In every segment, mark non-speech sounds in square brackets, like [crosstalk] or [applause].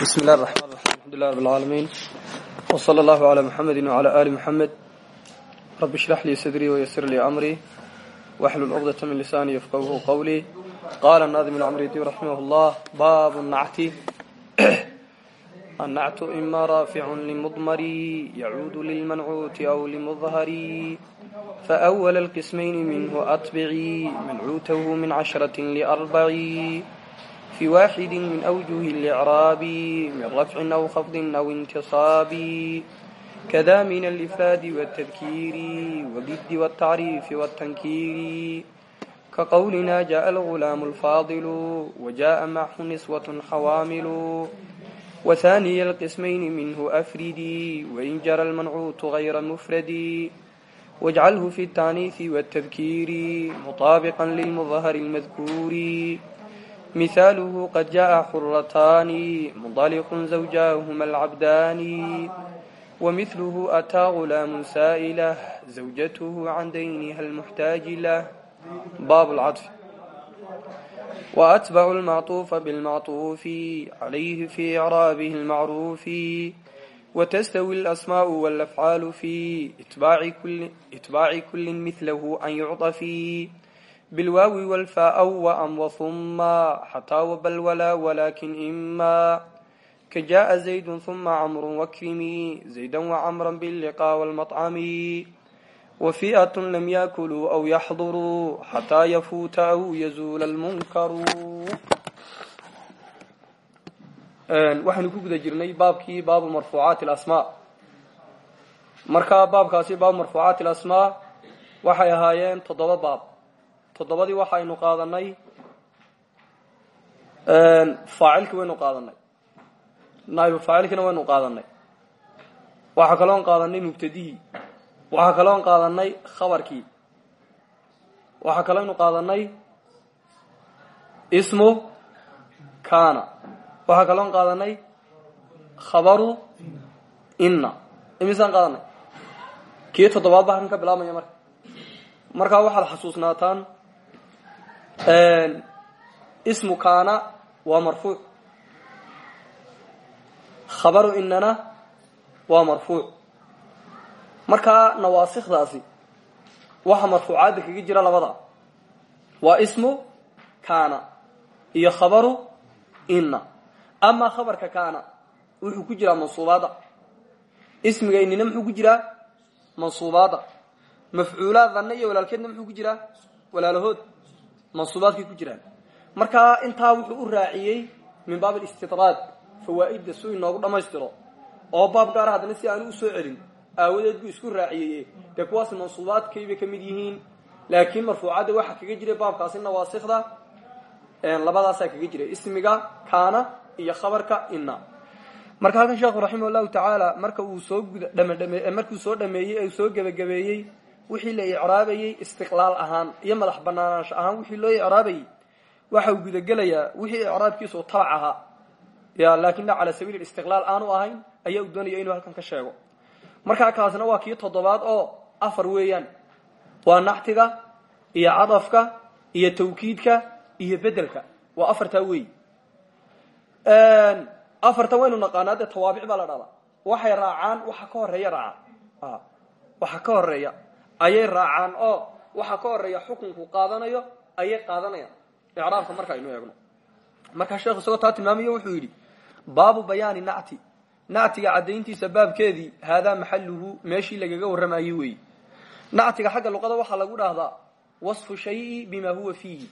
bismi illahi raxmaan raxiim alxamdulilah rab alcaalamiin wsala allahu calaa muxamedi wcala aali muxamed rabbi ishrax lii sadrii wayasir lii amrii waxlul cuqdata min lisaanii yafqahuhu qawlii qaala naadim ilcamridi raximah llah baabu nacti annactu ima raaficun limudmari yacuudu lilmancuuti aw limudhari faأwala alqismayni minhu atbicii mancuutahu min cashraة liarbaci في واحد من أوجه الإعراب من رفع أو خفض أو انتصاب كذا من الإفراد والتذكير وبد والتعريف والتنكير كقولنا جاء الغلام الفاضل وجاء معه نسوة حوامل وثاني القسمين منه أفردي وإن جرى المنعوت غير مفردي واجعله في التعنيث والتذكير مطابقا للمظهر المذكور مثاله قد جاء حرتان منطلق زوجاهما العبدان ومثله أتى غلام سائلة زوجته عن دينها المحتاج له باب العطف وأتبع المعطوف بالمعطوف عليه في إعرابه المعروف وتستوي الأسماء والأفعال في إتباع كل, إتباع كل مثله أن bilwaawi walfaa w wam wahuma xataa wabal walaa walaakin ima ka jaa zaydun huma camru wakrimi zaydan wacamra biliqaa wlmaطcami wafi'atun lam yaakuluu aw yaxduruu xataa yafuuta aw yazuula lmunkaru waxaynu ku guda jirnay baabkii baabu marfuucaati alasmaa markaa baabkaasi baabu marfuucaati alasmaa waxay ahaayeen toddoba baab toddobadii waxaynu qaadanay faacilkii waynu qaadanay naa'ibu faacilkiina waynu qaadanay waxaa kaloon qaadanay mubtadihii. Waxaa kaloon qaadanay khabarkii. Waxaa kalooynu qaadanay ismu kana waxaa kaloon qaadanay khabaru inna. Imisaan qaadanay kii toddobaad ba ka bilaabmaya marka. Markaa waxaad xasuusnaataan ismu kana waa marfuuc. Khabaru inana waa marfuuc. Markaa nawaasikdaasi waxa marfuucaadda kaga jira labada. Waa ismu kana iyo khabaru ina amaa khabarka kana wuxuu ku jiraa mansuubaadda. Ismiga inina muxuu ku jiraa mansuubaadda. Mafcuulaad danna iyo walaalkeedna muxuu ku jiraa walaalahood mansuubaadkay ku jiraan. Markaa intaa wuxuu u raaciyey min baab alistidraad fawaa'idda su inoogu dhammaystiro oo baab gaara haddana si aanu u soo celin aawadeed buu isku raaciyey. Dee kuwaas mansuubaadkaybay ka mid yihiin laakiin marfuucadda waxaa kaga jiray baabkaasi nawaasikda labadaasaa kaga jiray ismiga kaana iyo khabarka ina marka halkan sheekhu raximah llahu tacaala marka uu soo gudadhmdhame markuu soo dhameeyey ee soo gebagabeeyey wixii la icraabayey istiqlaal ahaan iyo madax banaanaansho ahaan wixii loo icraabayey waxa uu gudagelayaa wixii icraabkiisu tabac ahaa. Ya laakina cala sabiil istiqlaal aanu ahayn ayaa uu doonaya inuu halkan ka sheego. Markaa kaasna waa kii toddobaad oo afar weeyaan. Waa naxtiga iyo cadafka iyo tawkiidka iyo bedelka waa afartaa weey. Afarta waynu naqaanaa dee tawaabic baa la dhahdaa. Waxay raacaan waxa ka horreeya raacaan waxa ka horreeya ayay raacaan oo waxa ka horreeya xukunku qaadanayo ayay qaadanayaan. Icraabka marka aynu eegno. Markaa sheekh isagoo taa tilmaamayo wuxuu yidhi baabu bayaani nacti. Nactiga caddayntiisa baabkeedii haadaa maxaluhu meeshii lagaga warramayey weeye nactiga xagga luqada waxaa lagu dhahdaa wasfu shayi bima huwa fiihi.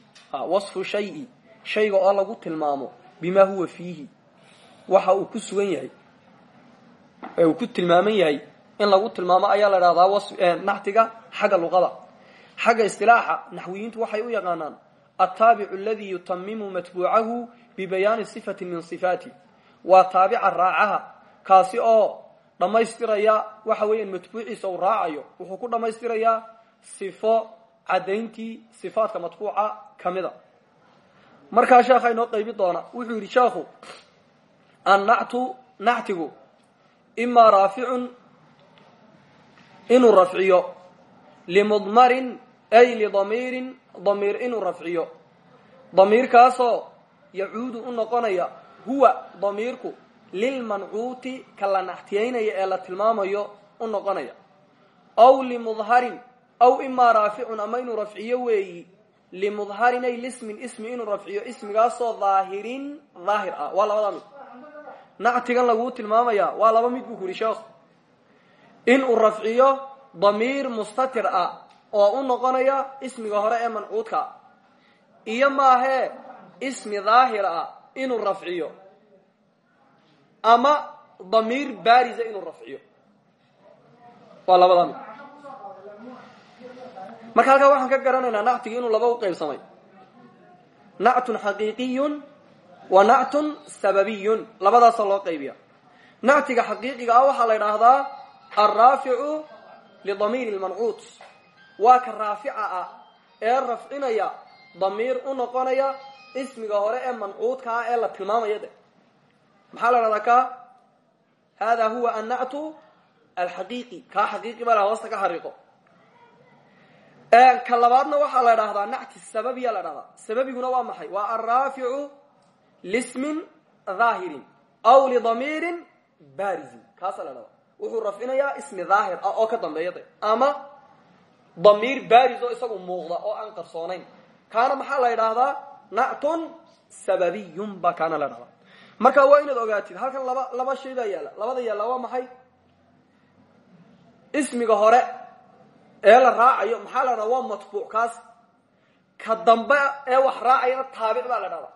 Wasfu shayi. Shayga oo lagu tilmaamo bima huwa fiihi. Waxa uu ku sugan yahay ee ku tilmaaman yahay in lagu tilmaamo ayaa la dhahdaa naxtiga xagga luqada. Xagga istilaaxa naxwiyiintu waxay u yaqaanaan altaabicu aladii yutamimu matbuucahu bibayaani sifati min sifaati. Waa taabica raacaha kaasi oo dhammaystiraya waxa weeyaan matbuuciisa uu raacayo wuxuu ku dhammaystirayaa sifo caddayntii sifaadka matbuuca ka mida. Markaa sheekha inoo qaybi doona wuxuu yidhi sheekhu annactu nactigu imaa raaficun inuu rafciyo limudmarin ay lidamiirin damiir inuu rafciyo. Damiirkaasoo yacuudu u noqonaya huwa damiirku lilmancuuti ka la naxtiyaynaya ee la tilmaamayo u noqonaya. Aw limudharin aw imaa raaficun ama inuu rafciyo weeyi limudharin ay lismin ismi inuu rafciyo ismigaasoo dhaahirin dhaahir ah. Waa labadaa mid. Nactigan laguu tilmaamaya waa laba mid buu ku sheekhu inuu rafciyo damiir mustatir ah oo u noqonaya ismiga hore ee mancuudka. Iyo maahee ismi dhaahir ah inuu rafciyo. Ama damiir baarisa inuu rafciyo. Waa labadaa mid. Marka halkaa waxaan ka garanaynaa nactigi inuu laba u qaybsamay. Nactun xaqiiqiyun wa nactun sababiyun. Labadaasoo loo qaybiya nactiga xaqiiqiga ah waxaa la idhaahdaa alraaficu lidamiiri lmancuut waa ka raafica ah ee rafcinaya damiir u noqonaya ismiga hore ee mancuudka ah ee la tilmaamaya de. Maxaa la dhahdaa ka? Hada huwa annactu alxaqiiqi. Kaa xaqiiqi baa la hoosta ka xariiqo. Ka labaadna waxaa la dhahdaa nacti sababiya la dhahdaa sababiguna waa maxay? Waa alraaficu lismin dhaahirin aw lidamiirin barizin kaasa la dhahdaa wuxuu rafcinayaa ismi dhaahir ah oo ka dambeeya ama damiir baris oo isagu muuqda oo aan qarsoonayn. Kaana maxaa la idhaahdaa nactun sababiyun baa kaana la dhahdaa marka waa inaad ogaatid halkan laba laba shay baa yaalla labada yaalla waa maxay? Ismiga hore ee la raacayo maxaa la dhahdaa waa matbuuc kaas. Ka dambe ee wax raacayana taabic baa la dhahdaa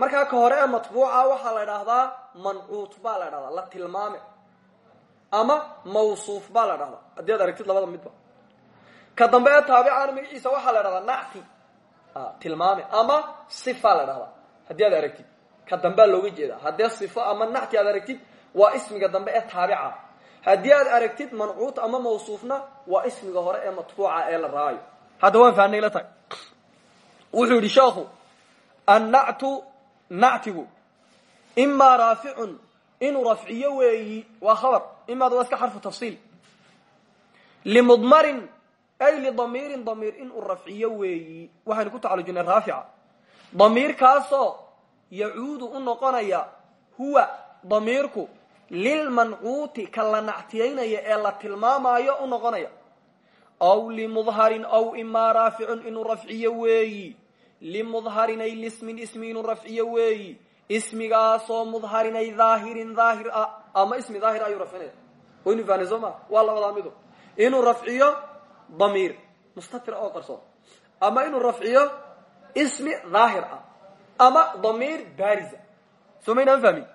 markaa ka hore ee matbuuca waxaa la dhahdaa mancuut baa la dhahdaa la tilmaame ama mawsuuf baa la dhahdaa haddii ad aragtid labada midba. Ka dambe ee taabicana magaciisa waxaa la dhahdaa nacti tilmaame. Ama sifa la dhahdaa haddii aad aragtid. Ka dambea looga jeeda haddee sifo ama nacti aad aragtid waa ismiga dambe ee taabica. Aad aragtid mancuut ama mawsuufna waa ismiga hore ee matbuuca ee la raacayo hadda waan fahnay la tahay. Wuxuu yidhi sheekhu annactu nactigu imaa raaficun inuu rafciyo khabar imaada waa iska xarfu tafsiil. Limudmarin ay lidamiirin damiir inuu rafciyo weeyi. Waxaynu ku tacalujinay raafica. Damiirkaasoo yacuudu u noqonaya huwa damiirku lilmancuuti ka la nactiyaynaya ee la tilmaamaayo u noqonaya. Aw limudharin aw imaa raaficun inuu rafciyo weeyi. Limudharin ay lismin ismi inuu rafciyo weeyi. Ismigaasoo mudharin ay dhaahirin dhaahir ah ama ismi dhaahir ayuu rafcinaya waynu fahnay soo ma? Waa labadaa mido inuu rafciyo damiir mustatira oo qarsoon. Ama inuu rafciyo ismi dhaahir ah. Ama damiir baariza. Soo maynaan fahmin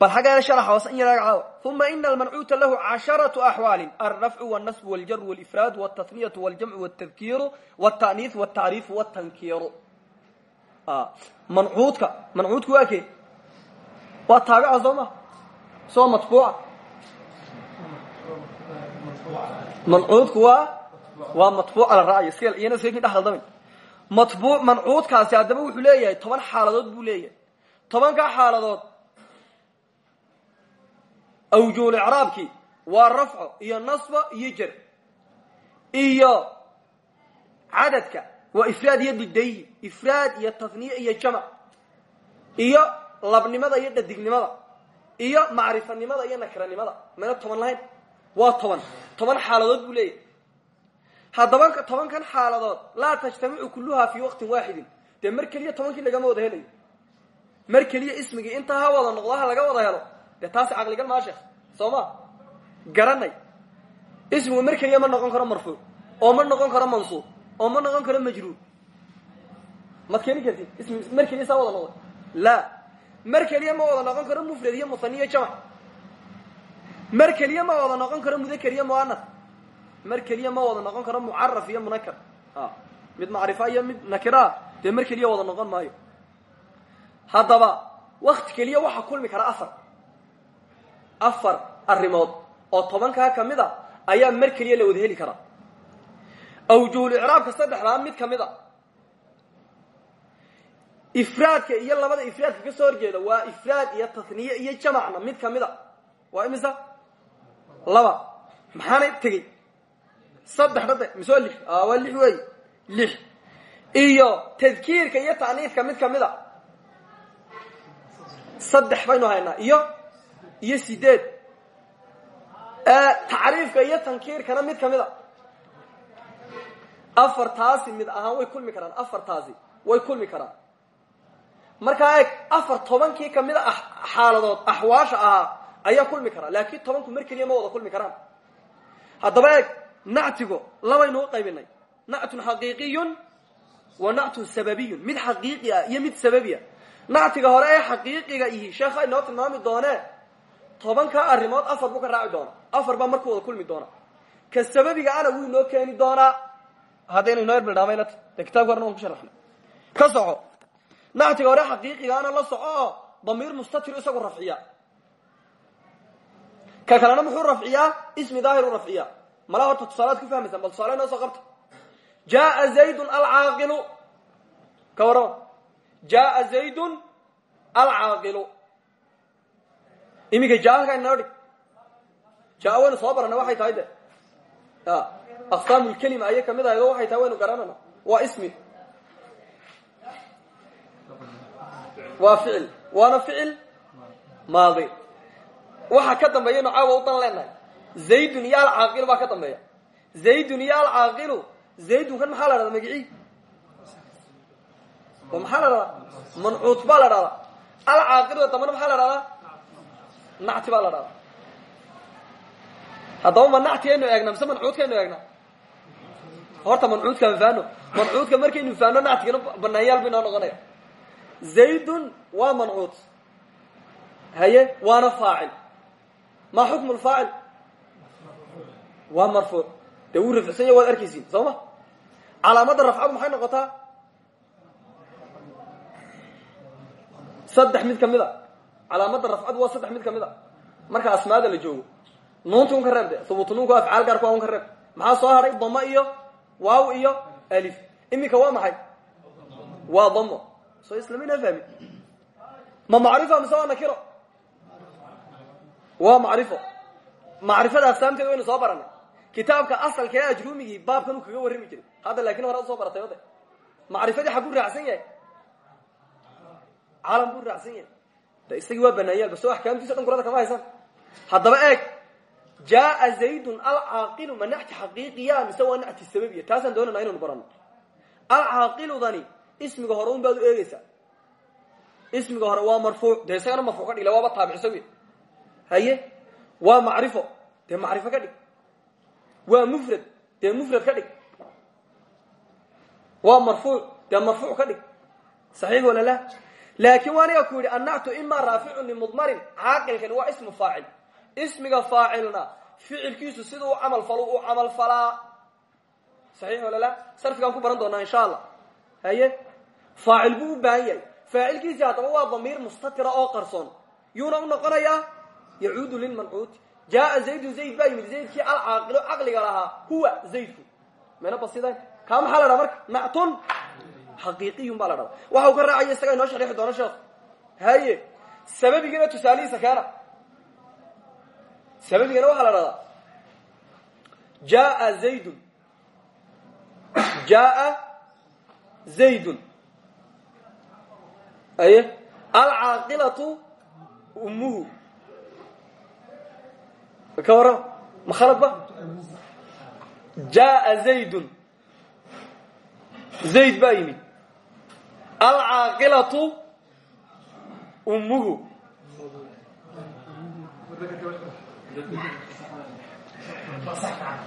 bal xaggeeda sharaxa hoose in yaraaga caawa. Uma ina almancuuta lahu casharatu axwaalin. Alrafcu walnasbu waljaru walifraadu waltathniyatu waljamcu waltadkiiru waltaaniis waltacriifu waltankiiru mancuudka mancuudku waa kee? Waa taabica soo ma soo matbuuca mancuudku waa waa matbuuca la raacayo iska iyana iska kin dhex khaldamay matbuuc mancuudkaasi wuxuu leeyahay toban xaaladood buu leeyahay. Tobankaa xaaladood awjuul icraabkii waa rafco iyo nasba iyo jer. Iyo cadadka waa ifraad iyo didayi ifraad iyo tafniye iyo jamac. Iyo labnimada iyo dhadignimada iyo macrifanimada iyo nakranimada. Mayna toban lahayn. Waa toban. Toban xaaladood buu leeyahay. Haddaba tobankan xaaladood laa tajtamicu kulluha fii waqtin waaxidin dee mar keliya tobankii lagama wada helayo. Mar keliya ismigii intaa ha wada noqdo ha laga wada helo. Dee taasi caqligal maa sheekh. Soo ma? Garanay. Ismigu mar keliya ma noqon karo marfuuc oo ma noqon karo mansuub oo ma noqon karo majruur. Maad keeni kartid? Ismi mar keliya saa wada noqday la mar keliya ma wada noqon karo mufrad iyo musaniyo jamac mar keliya ma wada noqon karo mudakar iyo muanas mar keliya ma wada noqon karo mucaraf iyo munakar mid macrifa iyo mid nakira dee mar keliya wada noqon maayo. Haddaba wakti keliya waxaa kulmi kara afar. Afar arrimood oo tobankaa ka mid a ayaa mar keliya la wada heli karaa awjuhul icraabka saddexdaa mid ka mid a ifraadka iyo labada ifraadka ka soo horjeeda waa ifraad iyo tasniye iyo jamacna mid ka mid a. Waa imisa? Laba. Maxaana tegey? Saddex dhade mise waa lix? Waa lix wey lix. Iyo tadkiirka iyo ta'niiska mid ka mid a. Saddex baynu haynaa. Iyo iyo sideed tacriifka iyo tankiirkana mid ka mid a. Afartaasi mid ahaan way kulmi karaan. Afartaasi way kulmi karaan markaa eeg afar tobankii ka mid a xaaladood axwaasha ahaa ayaa kulmi karaa laakin tobanku mar keliya ma wada kulmi karaan. Haddaba eeg nactigo labaynu u qaybinay. Nactun xaqiiqiyun wa nactun sababiyun. Mid xaqiiqi ah iyo mid sababi ah. Nactiga hore ee xaqiiqiga ihi sheekha inoo tilmaami doonee tobankaa arrimood afar buu ka raaci doona afar baa marku wada kulmi doona ka sababiga ana wuu inoo keeni doonaa. Haddaynu inoo erbildhaamayna de kitabka horna waan ku sharaxnay ka soco nactiga hore xaqiiqigaana la soco oo damiir mustatir isagu rafciya. Ka kalena muxuu rafciyaa ismi daahir u rafciya. Malaa horta tusaalaad ku fahmaysan bal tusaale inoo soo qabta. Jaa zaydun alcaaqilu ka warrama jaa zaydun alcaaqilu iminka jaa halkaa inoo dhig jaa waynu soo barana waxay tahay de. Ya aqsaam lkelima ayay ka mid ahayd oo waxay tahay waynu garanana. Waa ismi waa ficil. Waana ficil? Maadi. Waxa ka dambeeyaynu caawa u dan leenahay. Zaydun iyo alcaaqilu baa ka dambeeya. Zaydun iyo alcaaqilu zaydun kan maxaa la dhahda magicii? Maxaa la dhahdaa? Mancuut baa la dhahdaa. Alcaaqiluda dambana maxaa la dhahdaa? Nacti baa la dhahdaa. Haddaba ma nactigaynu eegna mise mancuudkaynu eegna horta mancuudkaan faano. Mancuudka markaynu faano nactigana banaanyaal ba inoo noqonaya zaydun waa mancuud. Haye waana faacil. Ma xukmu lfaacil waa marfuuc. Dee wuu rafcsanya waad arkaysiin soo ma? Calaamadda rafcadu maxay noqotaa? Saddex mid ka mid a. Calaamadda rafcadu waa saddex mid ka mid a. Marka asmaada la joogo. Nuunta un ka reeb de hubuutu nuunka afcaal gaarku waa un ka reeb. Maxaa soo hadhay damo iyo waaw iyo alif. Iminka waa maxay? Waa damo soo islamina fahmi ma macrifa mise waa nakiro? Waa macrifo. Macrifada asaamteeda waynu soo baranay. Kitaabka asalka ee ajrumigii baabkan uu kaga warrami jiray. Hadda laakin hore u soo baratay ode macrifadii xaguu raacsan yahay. Calam buu raacsan yahay. De isagii waa banaanyaalba soo axkaamtiisa dhan kurada kama haysan. Haddaba eeg jaa zaydun alcaaqilu ma nacti xaqiiqiya mise waa nacti sababiya? Taasaan doonayna inaynu barano alcaaqiludani ismiga hore un baad u eegeysaa ismiga hore waa marfuuc dee isagana marfuuc ka dhig la waaba taabiciso wey haye waa macrifo dee macrifo ka dhig. Waa mufrad dee mufrad ka dhig. Waa marfuuc dee marfuuc ka dhig. Saxiix wala la laakin waa aniga ku yidhi annactu imaa raaficun limudmarin waa ismu faacil. Ismiga faacilna ficilkiisu sida u camal falo uu camal falaa. Wala la sarfigaan ku baran doonaa insha allah. Haye faacil buu u baahan yahay. Faacilkiisii haddaba waa damiir mustatira oo qarsoon. Yuuna u noqonayaa yacuudu lilmancuuti jaa zaydun zayd baa yimid. Zaydkii alcaaqilo caqliga lahaa huwa zaydku. Mayna basidayn kaa maxaa la dhaha marka? Nactun xaqiiqiyun baa la dhahda waxa uu ka raacaya isagaa inoo sharixi doona sheekh. Haye sababigiina tusaalihiisa keena. Sababigana waxaa la dhahdaa jaa zaydun. Jaa zaydun aye? Alcaaqilatu ummuhu. Ka warrama ma khalad ba? Jaa zaydun. Zayd baa yimid alcaaqilatu ummuhu.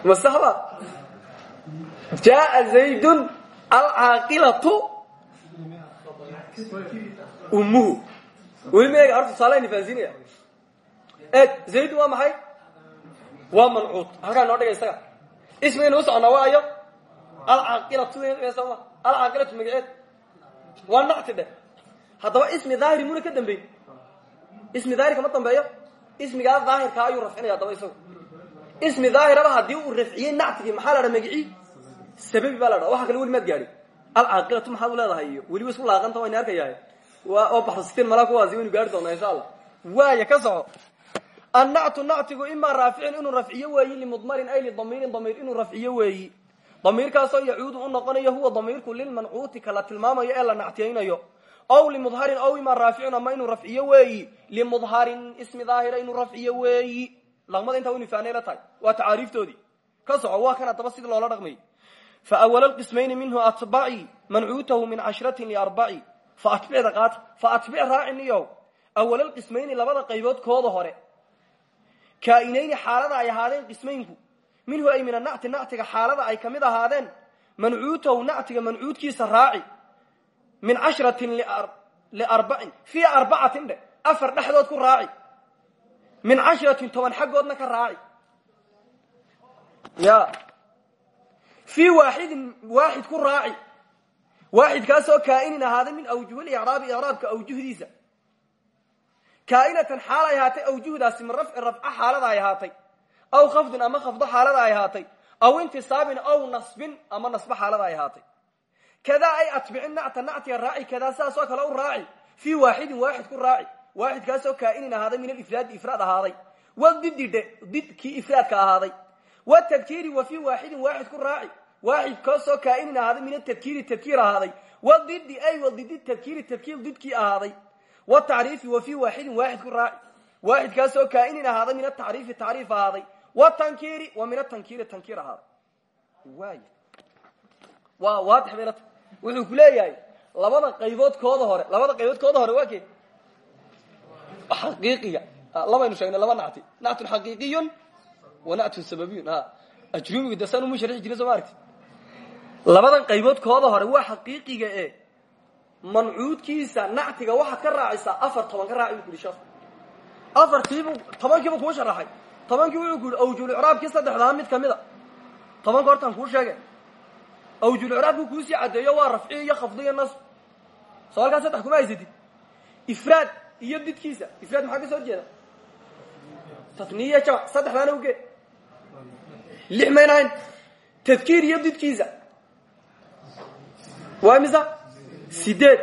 Ma saxba jaa zaydun ummuhu weli ma eega horta tusaalayna fahansiinaya eeg zaydun waa maxay? Waa mancuud halkaa noo dhiga isaga. Ismigaynu u soconaa waa ayo? Alcaaqilatu soma alcaaqilatu magaceed waa nacti dhe ismi daahiri muna ka dambeyn. Ismi daahir kama dambeeyo. Ismigaa daahirkaa ayuu rafcinaya haddaba isagu. Ismi daahiraba haddii uu rafciyey nactigii maxaa la sababi baa waxa kale weli maad gaadhin alcaaqilatu maxaad u leedahay iyo weliba isku laaqanta wayna arkayahay waa oo baxrasitiin malaa kuwaasi waynu gaari doonaa insha allah. Waaya ka soco annactu nactigu imaa raaficin inuu rafciyo weeyi limudmarin ay lidamiirin damiir inuu rafciyo weeyi damiirkaasoo yacuudu u noqonayo huwa damiirku lilmancuuti kala tilmaamayo ee la nactiyaynayo ow limudharin ow ima raaficun ama inuu rafciyo weeyi limudharin ismi daahira inuu rafciyo weeyi laqmada intaa unifaanay la tahay waa tacaariiftoodii ka waa kan adaba sida loola dhaqmayy fa awala lqismayni minhu atbaci mancuutahu min cashratin liarbaci fa atbicda qaata fa atbic raaciniyow awala lqismayni labada qaybood kooda hore kaainayni xaalada ay ahaadeen qismaynku minhu ay min anacti nactiga xaalada ay ka mid ahaadeen mancuutahu nactiga mancuudkiisa raaci min cashratin liarbacin fii arbacatin dhe afar dhexdood ku raaci min cashratin toban xaggoodna ka raaci fii waaxidin waaxid ku raaci waaxidkaasoo kaainin ahaaday min awjuhil icraabi icraabka awjuhdiisa kaainatan xaal ay ahaatay awjuhdaasi min rafci rafca xaalada ay ahaatay aw khafdin ama khafdo xaalada ay ahaatay aw intisaabin aw nasbin ama nasbo xaalada ay ahaatay kadaa ay atbicin nacta nactiga raaci kadaa sidaasoo kale u raaci fii waaxidin waaxid ku raaci waaxidkaasoo kaainin ahaaday min alifraadi ifraad ahaaday wadididhe did kii ifraadka ahaaday watadkiiri wa fii waaxidin waaxid ku raaci. Waaxidkaasoo kaainin ahaaday min atadkiiri tadkiir ahaaday. Wadidi ay wadidi tadkiiri tadkiir didkii ahaaday. Wtacriifi wa fii waaxidin waaxid ku raaci. Waaxidkaasoo kaainin ahaaday min atacriifi tacriif ahaaday. Wtankiiri wa min atankiiri tankiir ahaaday. Waay. Waa waadix bayla ta wuxuu ku leeyahay labada qaybood kooda hore labada qaybood kooda hore waa kee? Xaqiiqiga. Labaynu sheegnay laba nacti nactun wa nactun sababiyun a ajrumiga de saan umu sharxi jirin soo ma aragti labadan qaybood kooda hore waa xaqiiqiga e mancuudkiisa nactiga waxaad ka raacisaa afar toban ka raaci bu ku yihi sheekhu afartiibu tobankiibu kuu sharaxay tobankii wuxuu ku yihi awjulicraabkii saddexdaa mid ka mid a tobanka hortaan kuu sheege awjulicraabku kuusii caddeeyo waa rafci iyo khafdi iyo nasb. Soo halkaa saddex kuma haysatid. Ifraad iyo didkiisa ifraad maxaa ka soo horjeeda? Tatniya jamac saddexdaana uge lix maynahayn tadkiir iyo didkiisa waa misa sideed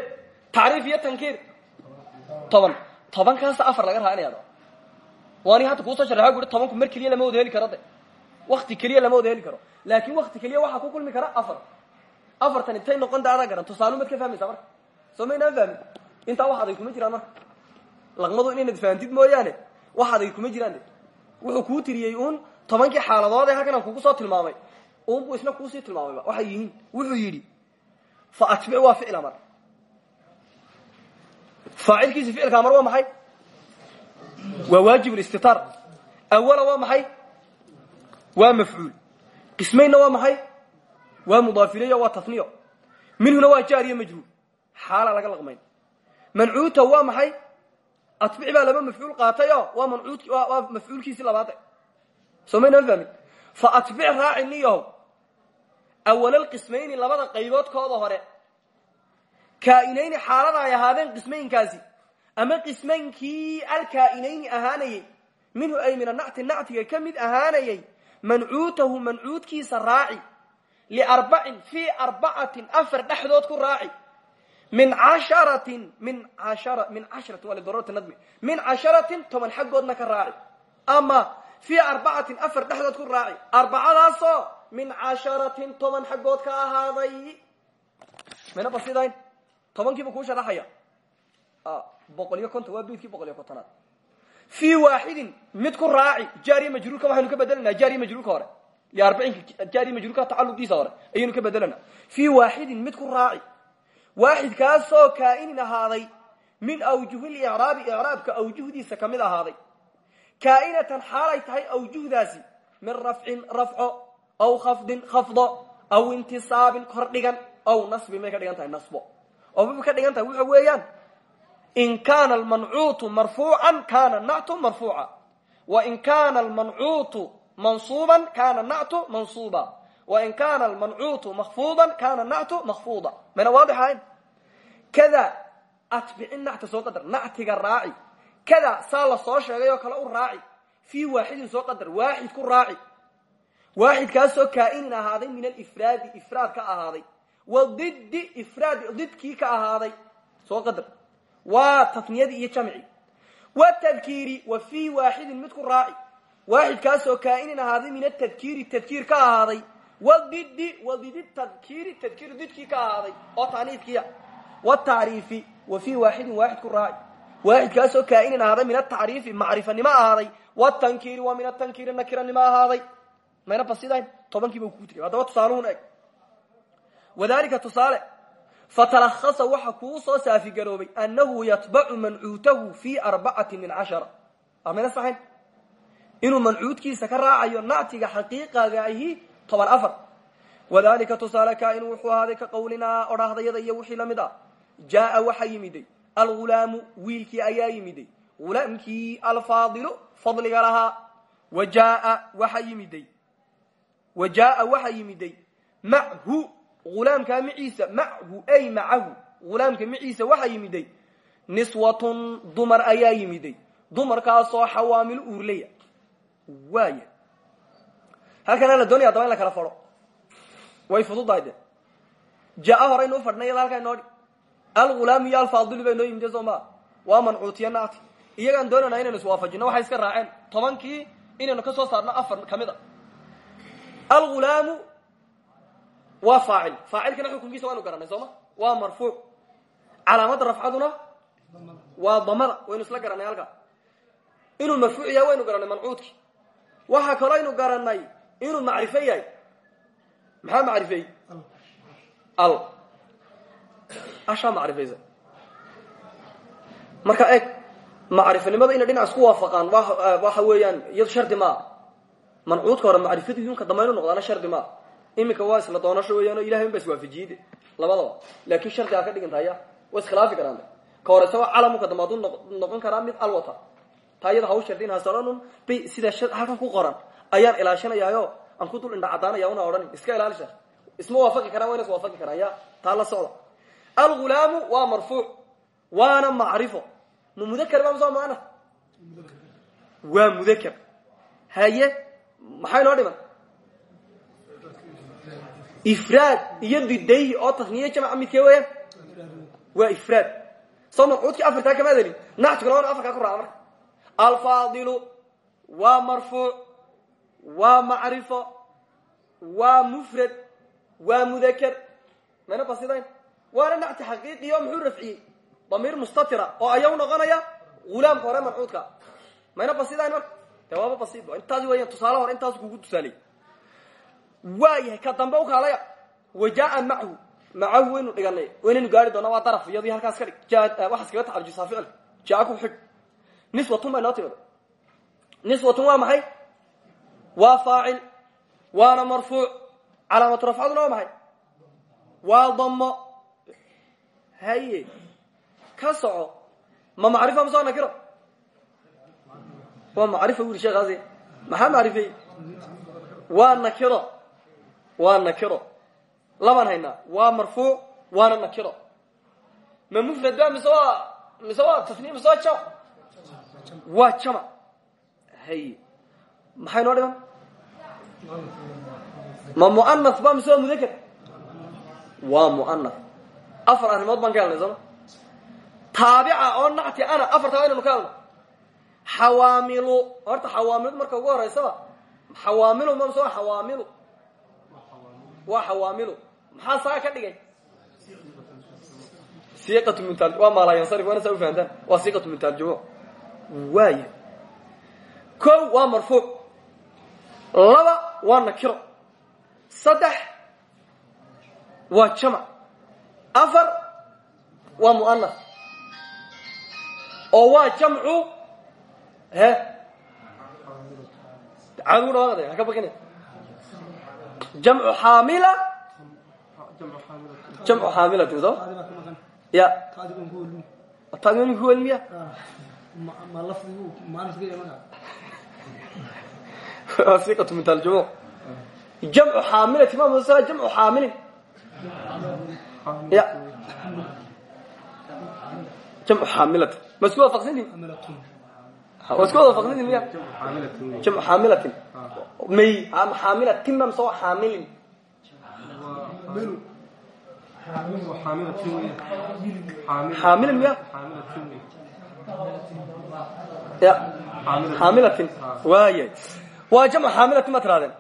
tacriif iyo tankiir toban tobankaasa afar laga raacinaya waani hadda kuusoo sharxa guri tobanku mar keliya lama wada heli karo de wakti keliya lama wada heli karo laakin wakti keliya waxaa ku kulmi kara afar afartan intay noqon da adaa garan tusaale maad ka fahmaysaa marka soo maynaan fahmin intaa wax aday kuma jiraan marka laqmadu inaynad fahamtid mooyaane wax aday kuma jiraan de wuxuu kuu tiriyey uun tobankii xaaladood ee halkan aan kugu soo tilmaamay unbuu isna kuusii tilmaamayba waxay yihiin wuxuu yidhi fa atbic waa ficil amar. Faacilkiisi ficilka amar waa maxay? Waa waajib istitaar awala waa maxay? Waa mafcuul. Qismaynna waa maxay? Waa mudaafiliyo waa taniyo minhuna waa jaariyo majruur. Xaala laga laqmayn. Mancuuta waa maxay? Atbic laba mafcuul waa mancuud waa mafcuulkiisii labaade soo maynaan fahmin? Fa atbic raaci niyahow. Awalalqismayni labada qayboodkooda hore. Kaainayni xaalada ay ahaadeen qismaynkaasi ama qismaynkii alkaainayni ahaanayey. Minhu ay min anacti nactiga ka mid ahaanayey. Mancuutahu mancuudkiisa raaci. Liarbacin fii arbacatin afar dhexdood ku raaci. Min casharatin min ashara min casharatin waa lidaruurati nadmi. Min casharatin toban xaggoodna ka raaci. Ama fii arbacatin afar dhexdood ku raaci arbacadaasoo min casharatin toban xaggood ka ahaaday. Mayna basidayn tobankiiba kuu sharaxaya. Boqol iyo konton waa beydkii boqol iyo kontonaad. Fii waaxidin mid ku raaci jaariya majruurka waxaynu ka bedelanaa jaariya majruurka hore. Liarbacinka jaariya majruurka tacaluqiisa hore ayaynu ka bedelanaa fii waaxidin mid ku raaci waaxidkaasoo kaainin ahaaday min awjuhil icraabi icraabka awjuhdiisa ka mid ahaaday kaainatan xaalay tahay awjuhdaasi min rafcin rafco aw khafdin khafdo aw intisaabin kordhigan aw nasbin may ka dhigan tahay nasbo. Oo maba ka dhigan tahay waxa weeyaan in kana almancuutu marfuucan kana nactu marfuuca. Wa in kana almancuutu mansuuban kana nactu mansuuba. Wa in kana almancuutu makfuudan kana nactu makfuuda mayna waadix ahayn kada atbicin nacta soo qadar nactiga raaci kada saa la soo sheegay oo kale u raaci fii waaxidin soo qadar waaxid ku raaci. Waaxidkaasoo kaainin ahaaday min alifraadi ifraad ka ahaaday. Wa didi ifraad didkii ka ahaaday soo qadar. Waa taniyadii iyo jamci. Watadkiiri wa fii waaxidin mid ku raaci. Waaxidkaasoo kaainin ahaaday min atadkiiri tadkiir ka ahaaday. Wadidi wadidi tadkiiri tadkiir didkii ka ahaaday. Oo taaniifkiya watacriifi wa fii waaxidin waaxid ku raaci waaxidkaasoo kaa'inin ahaaday min atacriifi macrifanimo ahaaday. Watankiiri waa min atankiiri nakiranimo ahaaday. Mayna basidayn tobankiiba ku tiri haddaba tusaaluhun eg wadalika tusaale fatalahasa waxa kuu soo saafigaroobay annahu yatbacu mancuutahu fi arbacati min cashara. Mayna saxayn? Inuu mancuudkiisa ka raacayo nactiga xaqiiqaga ahi toban afar. Wadalika tusaale kainu wuxuu ahaaday ka qawlinaa odhahdayada iyo wixii la mid ah. Jaaa algulaamu wiilkii ayaa yimiday. Gulaamkii alfaadilu fadliga lahaa. Wa jaaa waxa yimiday. Wa jaaa waxa yimiday. Machu ulaamkaa maciisa machu ay macahu ulaamka maciisa waxa yimiday. Niswatun dumar ayaa yimiday. Dumarkaasoo xawaamil uurlaya. Waaya halkana la doonaya adaba in la kala faro. Way algulaam iyo alfaadilu bay noo yimide soo maa waa mancuutiya naati iyagaan doonayna inaynu iswaafajino waxay iska raaceen. Tobankii inaynu ka soo saarno afar ka mid a. Algulaamu waa faacil. Faacilkana xukunkiisa waanu garanay soo ma? Waa marfuuc. Calaamada rafcaduna waa damada. Waynu isla garanay halkaa inuu marfuuc yahay waynu garanay mancuudki waxaa kaloo aynu garanay inuu macrifo yahay. Maxaa macrifeey al ashaa macrifaysa marka eeg macrifanimada inay dhinac isku waafaqaan waxa weeyaan iyado shardi maa mancuudka hore macrifadiyunka dambe inu noqdaana shardi maa iminka waa isla doonasho weeyaan oo ilahay un ba iswaafajiyide labadaba. Laakin shardigaa ka dhigantaya way iskhilaafi karaan ka hore isagoo calamuka dambe aduu noqon karaa mid alwata. Taa iyada haw shardin hasaranun bay sida halkan ku qoran. Ayaan ilaashanayaayo aan ku dul indha cadaanaya una odhan iska ilaali sheekh isma waafaqi karaan wayna iswaafaqi karaan ya taa socda algulaamu waa marfuuc waana macrifo. Ma mudakar ba soo maana? Waa mudakar haye maxay noo dhiman? Ifraad iyo didayhi oo tasniye jamca midkee weeyaan? Waa ifraad. Soo mancuudkii afartaa kama adelin nactiguna waana afarkaa ku raaca marka. Alfaadilu waa marfuuc waa macrifo waa mufrad waa mudakar mayna basidayn waana nacti xaqiiqiyo muxuu rafciyey? Damiir mustatira oo ayaa u noqonaya ulaamka hore mancuudka mayna basidayn marka de waaba basid intaas weyan tusaale hore intaas kugu tusaaley waayahay ka dambe u kaalaya wajaa machu macahu waynu dhiganay. Waynaynu gaari doona waa daraf iyadii halkaas ka dhig. Waxaas kaga taxalujisaa ficilka jaa ku xidh niswatun bay noo timid niswatun waa maxay? Waa faacil waana marfuuc. Calaamatu rafcaduna waa maxay? Waa damo haye ka soco. Ma macrifa masoo nakiro waa macrifa wuri sheekaasi maxaa macrifey waa nakiro waa nakiro labaan haynaa waa marfuuc waana nakiro ma mufrad ba mise waa mise waa tasniim mise waa jamac waa jamac haye. Maxay noo dhiman? Ma muanas ba mise waa mudakar? Waa muanas afar arrimood baan ka helnay sooma taabica oo nacti ana afartaa waynanu ka helno xawaamilu horta xawaamilu marka ugu horeysaba xawaamilu ma waa xawaamilu. Waa xawaamilu. Maxaa saa ka dhigay? Siiqatu mintaal waa maalayansarif waana saa ufahantaan waa siiqatu mintaaljumuc waaya ko waa marfuuc laba waa nakiro. Saddex waa jamac afar waa muanas oo waa jamcu he? Caad ugu dhawaaqday ha ka bakina jamcu xaamila? Jamcu xaamilatin soo ya. Taadin ku welmiya siqatu min taljumuc jamcu xaamilati ma musa jamcu xaamilin ya jamcu xaamilati ma isku waafaqsantihin waa isku waafaqsantihin miya jamcu xaamilatin may xaamilatin ma mise waa xaamilin xaamilin miya ya xaamilatin waaya waa jamcu xaamilatin ma tirahdeen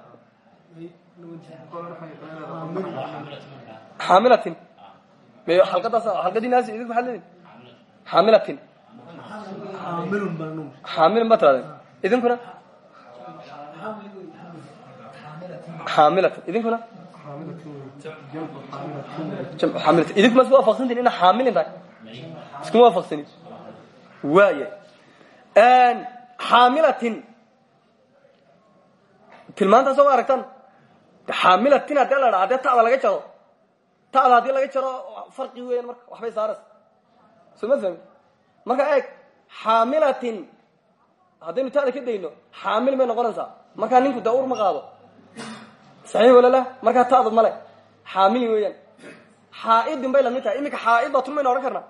xaamilatin me aladaas idinku maad leediin xaamilatin. Xaamilin ba tiraadeen idinkuna? Xaamilatan idinkuna? Xaamilatan idinkuma isku waafaqsantiin ina xaamilin tahay? Iskuma waafaqsanin waaya xaamilatin. Tilmaantaas ma aragtan xaamilatin haddii la dhaa hadee ta'da laga jaro ta'da haddii laga jaro farqi weyan marka waxbay saaraysa soo ma fahmi marka eeg xaamilatin haddaynu ta'da ka dayno xaamil may noqonaysaa. Markaa ninku da ur ma qaado. Saxiix walala markaa ta'da male xaamilin weeyaan. Xaaidin bay la mid tahay. Iminka xaaidatun maynu odhan karnaa.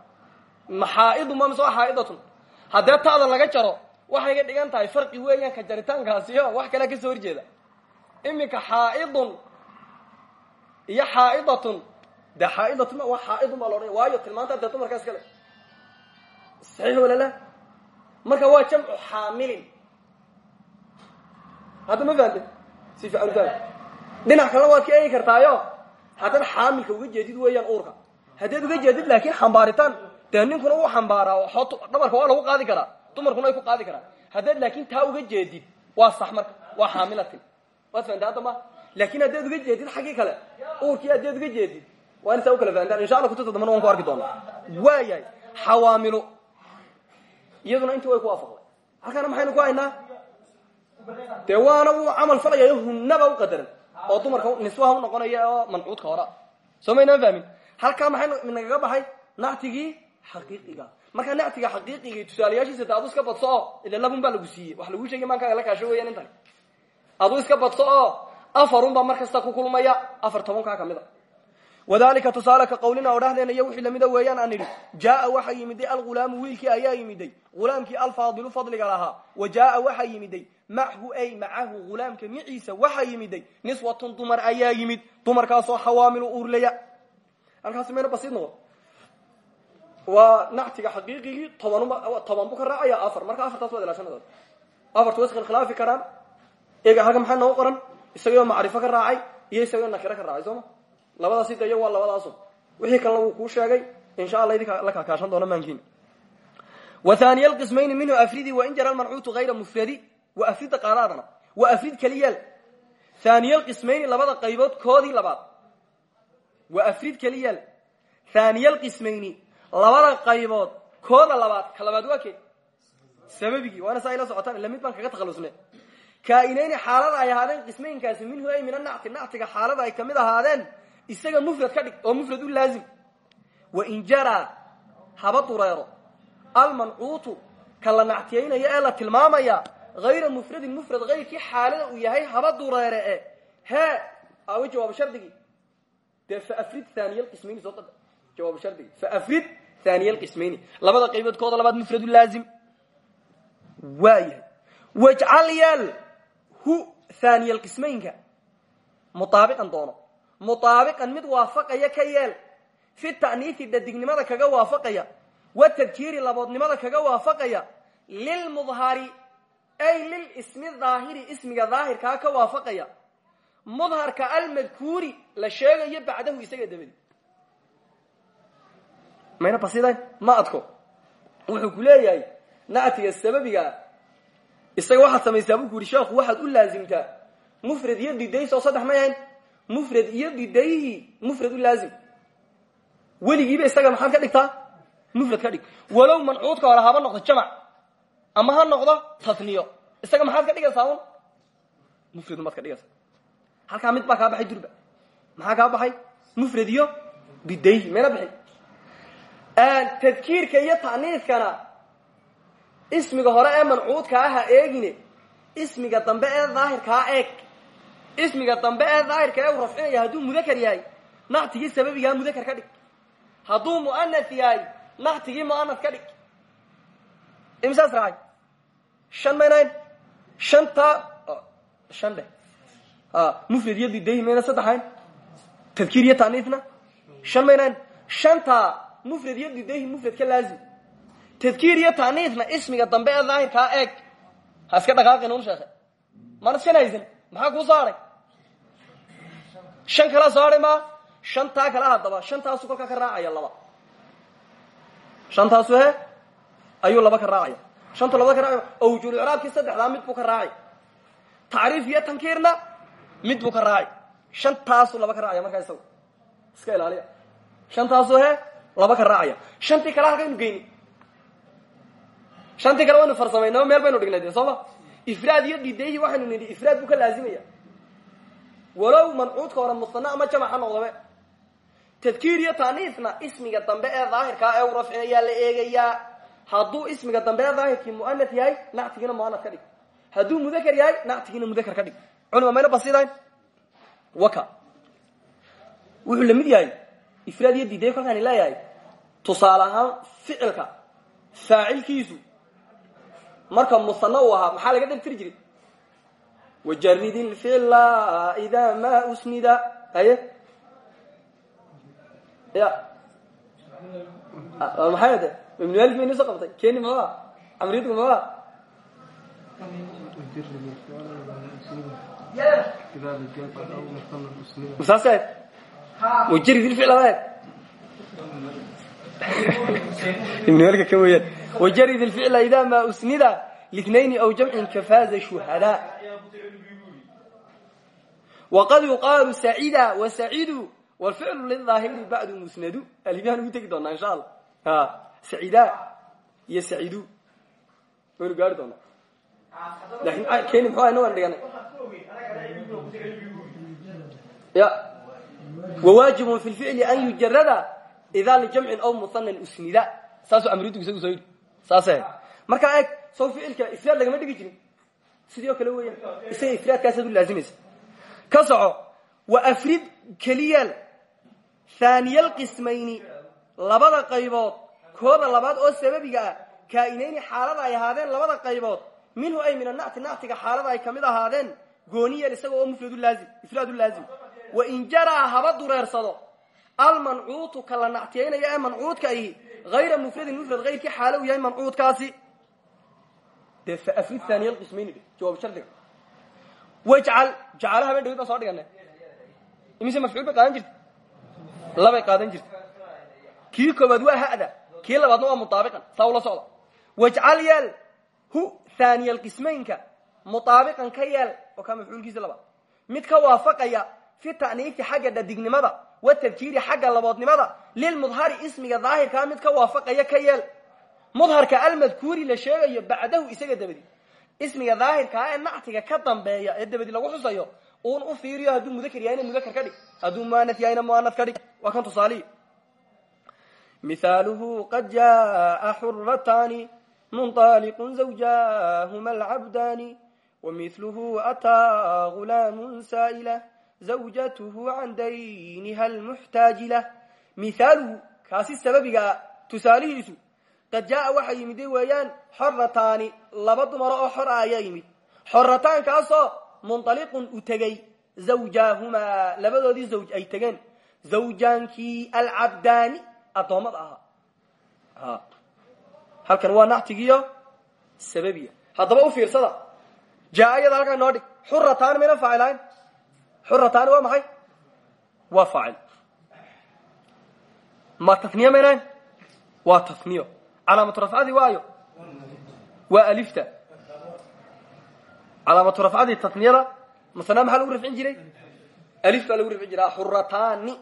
Ma xaaidun ma mise waa xaaidatun. Haddee ta'da laga jaro waxay ga dhigan tahay farqi weeyaan ka jaritaankaasiyo wax kalea ka soo horjeeda. Iminka xaaidun iyo xaaidatun de xaaidatun waa xaaidun baa laodhanaya waayo tilmaanta dee dumarkaa iskale saxiix walala marka waa jamcu xaamilin. Hadda ma fahamte si faham dhinac kalena waad ka eegi kartaayo. Haddaad xaamilka uga jeedid weeyaan uurka. Haddaad uga jeedid laakiin xambaaritaan. Dee ninkuna wuu xambaaraa dhabarka waa lagu qaadi karaa. Dumarkuna ay ku qaadi karaan. Haddaad laakiin taa uga jeedid waa sax marka waa xaamilatin. Waad fahamta hadda ma? Laakiin haddaad uga jeedid xaggii kale uurkii haddaad uga jeedid waa in saa u kala fahamtaan insha alla kutubta dambana waan ku arki doonaa. Waayahay xawaamilo iyaduna intii way ku waafaqday. Halkaana maxaynu ku haynaa? Dee waana uu camal falayayo hunaba u qadaran oo dumarka niswaha unoqonaya oo mancuudka hora soo maynaan fahmin? Halkaa maxay nagaga baxay? Nactigii xaqiiqiga. Markaa nactiga xaqiiqigii tusaalayaashiisa iska badso oo ila labun baa lagu siiyey. Wax lagu sheegay maankaaga la kaasho weeyaan intan adu iska badso oo afarun baa mar ku kulmaya. Afar tobankaa ka mid a wadalika tusaaleka qawlina oo dhahdeena iyo wixii lamida weeyaan aan idhi jaaa waxaa yimiday algulaamu ayaa yimiday gulaamkii alfaadilu fadliga lahaa wa jaaa waxaa yimiday machu ay macahu gulaamka miciisa waxaa yimiday niswatun dumar ayaa yimid dumarkaasoo xawaamilu uurlaya. Halkaasi mayna basiid noqon. Waa nactiga xaqiiqigii toban bu ka raacaya afar? Marka afartaas waad ilaashanada afarta way iskhilkhilaafi karaan ega halka maxaa nooga qoran? Isagoo macrifo ka raacay iyo isagoo nakiro ka raacay sooma labadaasi de iyagu waa labadaasun wixii kalena wuu kuu sheegay. Insha allah idinka la kaakaashan doona maankiina wa thaniya alqismayni minhu afridi wain jara almancuutu hayra mufradi wa afrida qaadaadana wa afrid keliyaal thaniya alqismayni labada qaybood koodii labaad. Wa afrid keliyaal thaniya alqismayni labada qaybood kooda labaad. Ka labaad waa kee? Sababigii. Waana saa ila socotaan. Ila mid baan kaga takhalusne kaainayni xaalada ay ahaadeen qismaynkaasi minhu ay min anacti nactiga xaalada ay ka mid ahaadeen isaga mufrad ka dhig oo mufrad u laazim. Wain jaraa haba dureero. Almancuutu ka la nactiyaynayo ee la tilmaamaya hayra mufradin mufrad hayrkii xaalada uu yahay haba dureere e. Awi jawaab shardigii. Dee faafrid thaniya lqismayni soo qada jawaab shardigii. Faafrid thaniya lqismayni labada qaybood kooda labaad mufrad u laazim. Waayahay. Wajcal yaal hu thaniya lqismaynka mutaabiqan doono mutaabiqan mid waafaqaya ka yeel. Fi ta'niisi dhadignimada kaga waafaqaya. Wa tadkiiri laboodnimada kaga waafaqaya. Lilmudhari ay lilismi daahiri ismiga daahirkaa ka waafaqaya. Mudharka almadkuuri la sheegayo bacdahu isaga dabadi mayna basidayn ma adko. Wuxuu ku leeyahay nactiga sababigaa isaga waxaad samaysaa buu ku yidhi sheekhu waxaad u laazimtaa. Mufrad iyo didays mufrad iyo didayhi mufrad u laazim. Weligiiba isaga maxaad ka dhigtaa? Mufrad ka dhig. Walow mancuudka hore haba noqdo jamac ama ha noqdo tasniyo. Isaga maxaad ka dhigaysaa un? Mufradun baad ka dhigaysaa. Halkaa mid baa kaa baxay durba. Maxaa kaa baxay? Mufrad iyo didayhi. Mayna bixin tadkiirka iyo ta'niiskana ismiga hore ee mancuudka aha eegine ismiga dambe ee daahirkaa eeg ismiga dambe ee daahirka ee uu rafcinaya hadduu mudakar yahay nactigii sababigaa mudakar ka dhig. Hadduu mu'anas yahay nactigii mu'anas ka dhig. Imsaas raacay. Shan maynayn shanta shan dheh mufrad iyo didahi mayna ta'niisna shan maynayn shanta mufrad iyo didahi ka laazim. Tadkiir iyo ta'niisna ismiga dambe ee daahirkaa eeg. Ha iska dhaqaaqin un sheekhe. Haysan maxaa kuu hadhay shan soo hadhay maa shantaa kale haddaba. Shantaasu kolkaa ka raacaya laba. Shantaasu he? Ayuu laba ka raacaya. Shantu labada ka raacaya. Awjuul icraabkii saddexdaa mid buu ka raacay. Tacriif iyo tankiirna mid buu ka raacay. Shantaasu laba ka raacaya markaa isagu. Iska ilaaliya. Shantaasu he? Laba ka raacaya. Shantii kale halkaynu geyni shantii kale waynu farsamayna meel baynu dhignay de soo ma ifraad iyo dideeyi waxaynu nidhi ifraad buu ka laazimaya. Walow mancuudka hore musana ama jamac ha noqdabe tadkiir iyo taaniifna ismiga dambe ee daahirkaa ee u rafcinayaa la eegayaa. Hadduu ismiga dambe ee daahirkii muanaf yahay nactigiina muanaf ka dhig. Hadduu yahay nactigiina mudakar ka dhig. Culima mayna basidayn waka. Wuxuu la mid yahay ifraad iyo diiday kolkaan leeyahay. Tusaale ficilka faacilkiisu marka musana uu ahaa maxaa laga dhabtiri jiray? Wajarid ilficla idaa ma usnida haye? Ya. Maxay de mabnimaalik baynu soo qabtay. Keni ah camriyadku ah saas wajarid ilficla [laughs] ahayd ibnimaalika ka weeyaan wajarid ilficla idaa ma usnida litnayni aw jamcin kafaaza shuhadaa waqad yuqaalu sacida wasacidu wlficlu lidaahiri bacdu musnadu. Alifyahan ugu tegi doonaa insha allah sacida iyo sacidu waynu gaari doonaa. Lakin keni muxu ayna waan dhiganay. Ya. Wawaajibun fi lficli an yujarada idaa lijamcin aw musanan usnida. Saasuu amridu isagu soo yidhi. Saas ahayd markaa eeg sow ficilka ifraad lagama dhigi jirin. Sidii oo kale weeyaan isaga ifraadkaasaad u laazimaysa ka soco wa afrid keliyaal haaniya lqismayni labada qaybood kooda labaad oo sababiga ah kaainayni xaalada ay ahaadeen labada qaybood minhu ay min anacti nactiga xaalada ay ka mid ahaadeen gooniyeel isaga oo mufradu laazim ifraadu laazim. Wain jaraa haba dureersado almancuutu ka la nactiyaynaya ee mancuudka ahi hayra mufradin mufrad hayrkii xaalo u yahay mancuudkaasi dee faafrid haaniya lqismayni jawaab shardiga wajcal jacalo haben dhawid baan soo dhigana imise mafcuul bay qaadan jirta labay qaadan jirta kii koobaad waa hada kii labaadna waa mutaabiqan saa ula socda. Wajcal yeel hu haaniya lqismaynka mutaabiqan ka yeel oo kaa mafcuulkiisa labaad. Mid ka waafaqaya fi ta'niifi xagga dhadignimada watadkiiri xagga laboodnimada lilmudhari ismiga daahirkaa mid ka waafaqaya ka yeel. Mudharka almadkuuri la sheegayo bacdahu isaga dabadi. Ismiga daahirkaa ee nactiga ka dambeeya ee dabadi lagu xusayo uun u fiiriyo hadduu mudakr yahayna mudakr ka dhig. Hadduu muanaf yahayna muanaf ka dhig. Waa kan tusaalihi mithaaluhu qad jaa xuratani munطaliqu zawjahuma alcabdani wamithluhu ataa gulaamu zawjatuhu can dayniha almuxtaaji lah mithaaluhu kaasi sababigaa tusaalihiisu qad jaaa waxaa yimide weeyaan xorataani laba dumaro oo xor ah ayaa yimid xorataankaasoo munطaliqun u tegey zawjaahumaa labadoodii zawj ay tegeen zawjaankii alcabdaani addoommada ahaa halkan waa nactigiyo sababiya haddaba u fiirsada jaa iyada halkaa noo dhig xurataani mayna faacilahayn xurataani waa maxay? Waa faacil. Ma taniya maynahayn waa taniyo calaamatu rafcadii waayo? Waa alifta. Calaamatu rafcadii taniyada masana maxaa lagu rafcin jiray? Alif baa lagu rafcin jiray. Xurataani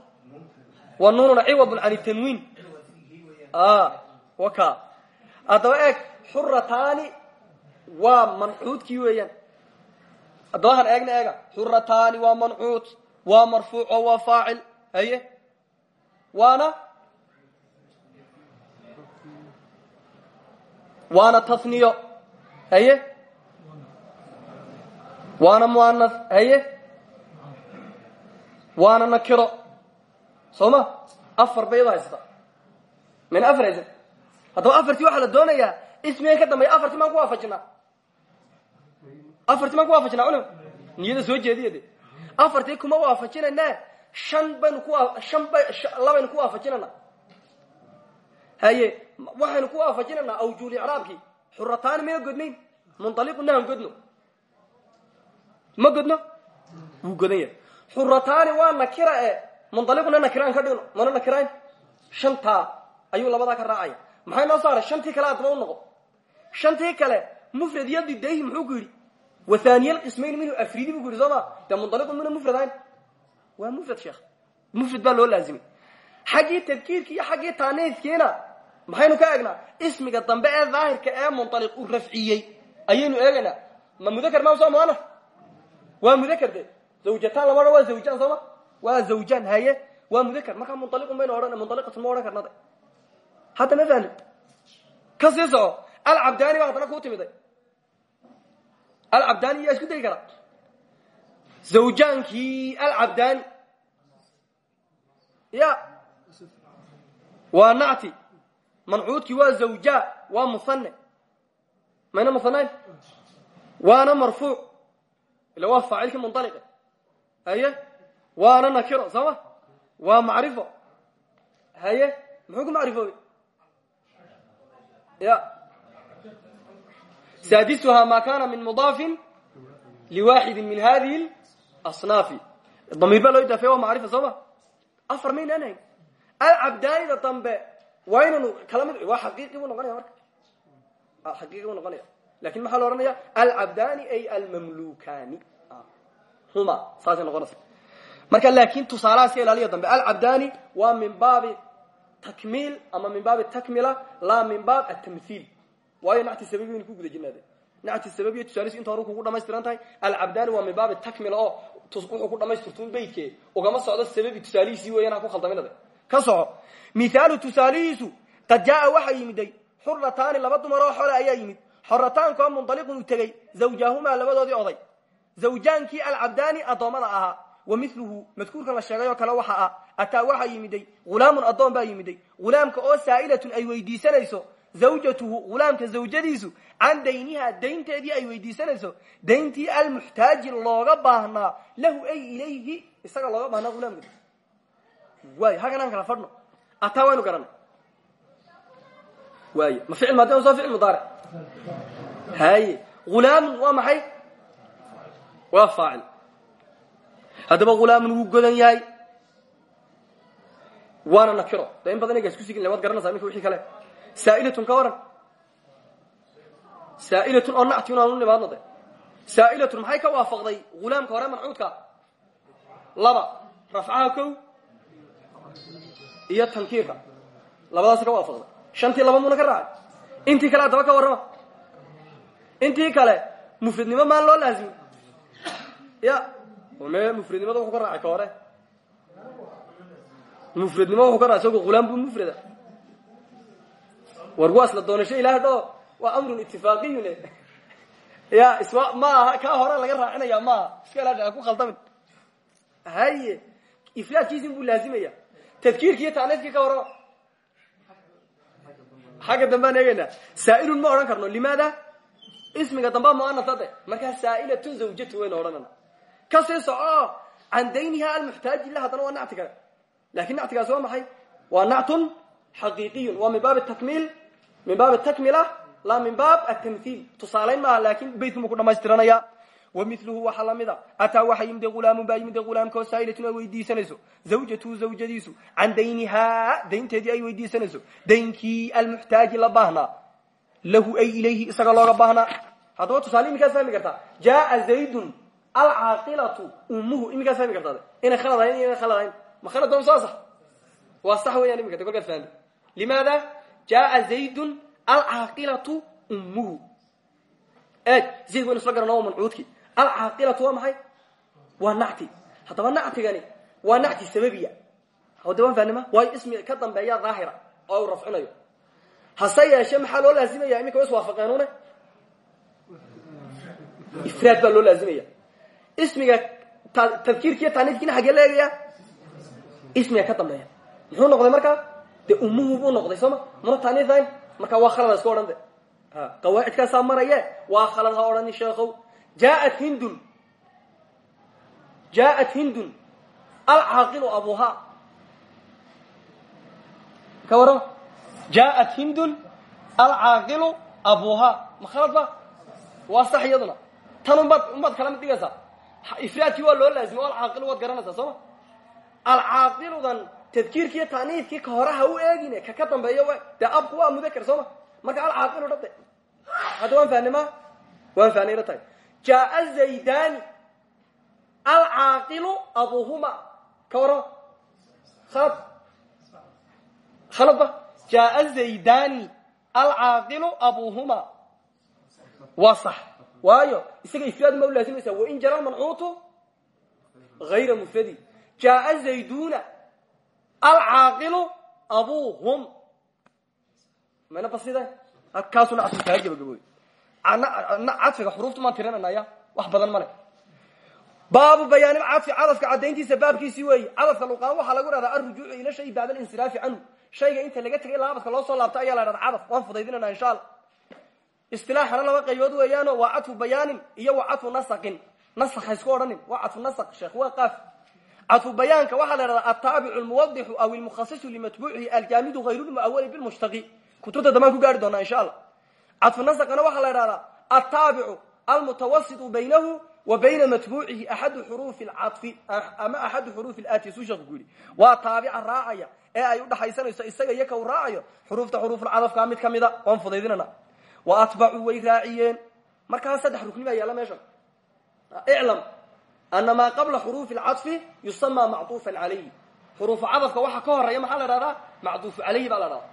wa nuununa ciwadun can tanwiin. Waka. Haddaba eeg xurataani waa mancuudkii weeyaan haddaba han eegna eega. Xurataani waa mancuud waa marfuuc oo waa faacil. Haye? Waana? Waana taniyo haye? Waana muanas haye? Waana nakiro. Soo ma afar bay iyado haysata mayna afar haysan haddaba afartii waxaa la doonayaa ismigan ka dambeeya afartii maan ku waafajinaa afartii maan ku waafajinaa culim niyada soo jeediya de kuma waafajinayna? Shan ku shan labaynu ku waafajinayna. Haye waxaynu ku waafajinaynaa awjuul icraabkii xurataani mayna godnayn? Munaliquna han godno. Ma godno? Wuu godan yahay. Waa nakira e nakiraan ka dhigno. Mana nakirayn? Shantaa ayuu labadaa ka raacaya. Maxay noo saaray shantii kale adaba u noqo. Shantii kale mufrad iyo didayhi muxuu ku yidhi wathaniya lqismayn minhu afridi bu ku yidhi soo ma dee munaliqun mina mufrad ahayn waa mufrad sheekh mufrad baa loo laazimay. Xaggii tadkiirki iyo xaggii taaniiskiina maxaynu ka eegnaa ismiga dambe ee daahirka ee munaliq uu rafciyey. Ayaynu eegaynaa. Ma mudakar ma soo muana waa mudakar de zawjataan lama odhan waa zawjaan sooma waa zawjaan haye. Waa mudakar markaa munaliqun baynu odhan munaliqatun ma odhan karna de hadda ma fahmi. Ka sii soco. Alcabdaani baa haddana kuu timiday alcabdaani yaa isku dayi kara. Zawjaankii alcabdaani ya. Waa nacti. Mancuudkii waa zawja waa muhane mayna muhanayn waana marfuuc. Ila waa faacilkii munaliqe haye? Waana nakiro sooma waa macrifo. Haye? Muxuu ku macrifoobay ya saadisuhaa ma kana min mudaafin liwaxidi min hadihi asnaafi damiir baa loo idaafeya waa macrifa soo ma afar maynaan hayn alcabdaanida dambe waa inanu kala mid waa xaqiiqi buu noqonaya marka xaqiiqi buu noqonaya laakiin maxaa la odhanaya alcabdaani ay almamlukani huma saasay noqonaysa marka laakin tusaalahaas ka ilaaliya dambe alcabdaani waa min baabi takmiil ama min baabi takmila laa min baab atamhiil waayo nacti sababi waynu ku guda jirnaade nacti sababiyo tusaalis inta horu kugu dhamaystiran tahay alcabdaani waa min baabi takmila oo wuxuu ku dhamaystirtuun beydke ugama socdo sababi tusaalihiisii weeyaan ha ku khaldaminade ka soco. Tusaalihiisu qad jaaa waxaa yimiday xurataani laba dumar oo xole ayaa yimid. Xorataanka oo mundaliqun u tegey zawjaahumaa labadoodii oday. Zawjaankii alcabdaani addoommada ahaa wa miluhu madkuurkan la sheegay oo kale waxa ah ataa waxaa yimiday hulaamun addoon baa yimiday hulaamka oo saa'ilatun ay weydiisanayso zawjatuhu hulaamka zawjadiisu can dayniha daynteedii ay weydiisanayso dayntii almuxtaaji looga baahnaa lahu ay ilayhi isaga looga baahnaa hulaamka waay hagan aan kala fadhno. Ataa waynu garanay. Waay ma ficil maadi soo ficil mudaaric haye hulaamun waa maxay? Waa faacil. Haddaba hulaamun wuu godan yahay waana nakiro de in badan iga isku sigin waad garanaysaa iminka wixii kale saa'ilatun ka waran saa'ilatun oo nacti un aanu nimaadno de saa'ilatun maxay ka waafaqday hulaamka hore mancuudka laba rafcaha kow iyo tankiirka labadaasi ka waafaqday shantii laba muna ka raacay intii kale haddaba ka warrama intii kale mufradnimo maan loo laazimi ya me mufradnimada wuxuu ka raacay ka hore mufradnimo wuxuu ka raacay isagoo war waa isla doonasho ilaah dhao waa amrun itifaaqiyun ya isma ma aha kaa hore laga raacinaya maaha. Iska ilaa ku khaldamin haye ifraadkiisin buu laazimaya. Tadkiirki iyo taaniiskii ka warrama xagga dambaan eegaynaa saa'ilun ma odhan karno. Limaada? Ismiga dambaa muanasa de markaa saa'ilatun zawjatu waynu odhanana. Kasii soco can dayniha almuxtaaji la haddana waa nacti kale laakiin nactigaasi waa maxay? Waa nactun xaqiiqiyun. Waa min baab takmiil min baab takmila laa min baab atamhiil tusaalayn maaha laakin beytku mu ku dhamaystiranaya. Wa miluhu waxaa lamida ataa waxa yimide hulaamun baa yimide hulaamkao saa'ilatun ay weydiisanayso. Zawjatuhu zawjadiisu. Can daynihaa daynteedii ay weydiisanayso. Daynkii almuxtaaji la baahnaa. Lahu ay ilayhi isaga looga baahnaa. Haddaba tusaale iminkaad fahmi kartaa. Jaaa zaydun alcaaqilatu ummuhu. Iminkaad fahmi kartaa inay khalad ahayn inay khalad ahayn ma khalad doon soo sax waa sax weeyaan iminka de kolkaad fahmi. Limaada jaaa zaydun alcaaqilatu ummuhu eeg zayd waynu isla garana waa mancuudki alcaaqilatu waa maxay waa nacti haddaba nactigani waa nacti sababiya hade waan fahnima waayo ismi ka dambeeya daahira oo uu rafcinayo hase yeeshe maxaa loo laazimaya iminka wa iswaafaqeenune ifraad baa loo laazimaya ismiga tadkiirkiiyo taaniidkiina xagee la eegaya ismiga ka dambeeya muxuu noqday markaa dee umuhu buu noqday sooma muna taaniihayn marka waa khalada iska odhan de qawaacidkaasaa maraye waa khalad ha odhani sheekow jaat hindun. Jaat hindun. Alcaaqilu abuha ka warama jaat hindun. Alcaaqilu abuha ma khalad ba? Waa sax iyaduna. Tan unbaad unbaad kala mid dhigaysaa ifraadkii waa loo laazima alcaaqilu waad garanaysaa soo ma? Alcaaqiludan tadkiirkiiyo taaniifkii ka hore ha u eegine ka ka dambeeyo dee abku waa mudakar soo ma? Marka alcaaqilu dhade hadda waan fahnay ma? Waan fahnay la tahay. Jaaa zaydani alcaaqilu abuhuma. Ka waro khalad khalad ba. Jaaa zaydani alcaaqilu abuhuma. Waa sax. Waayo isaga ifraad ma u laasimaysa wain jara lmancuutu hayra mufradi. Jaaa zayduna alcaaqilu abuhum mayna basida halkaasuna casri kaa gabagabooy cadfiga xuruufta maan tirinanaya wax badan male baabu bayaani cadfi cadafka cadayntiisa baabkiisii weeye cadafka luqaan waxaa lagu dhahdaa alrujuucu ila shay bacda alinsiraafi canhu shayga inta laga tegay laabadka loo soo laabta ayaa la dhahda cadaf waan fudaydinana insha alla istilaaxana laba qaybood weeyaano waa cadfu bayaanin iyo waa cadfu nasaqin nasaq ha isku odhanin waa cadfu nasaq sheekh waa qaaf cadfu bayaanka waxaa la dhahdaa altaabicu almuwadixu aw ilmukhasisu limatbuucihi aljaamidu hayru lmuawali bilmushtaqi kutubta dambaan ku gaari doonaa insha allah cadfu nasaqana waxaa la dhahdaa altaabicu almutawasitu baynahu wa bayna matbuucihi axadu xuruufi lcadfi ama axadu xuruufi laati suu sheeku ku yidhi waa taabica raacaya ee ay udhaxaysanayso isaga iyo ka u raacayo xuruufta xuruufulcadafka mid kamida waan fudaydinana. Wa atbacuu way raaciyeen. Markaa saddex rukni baa yaalla meesha iclam ana maa qabla xuruufi alcadfi yusamaa macduufan calayhi xuruufu cadafka waxa ka horreeya maxaa la dhahdaa macduufu calayhi baa la dhahdaa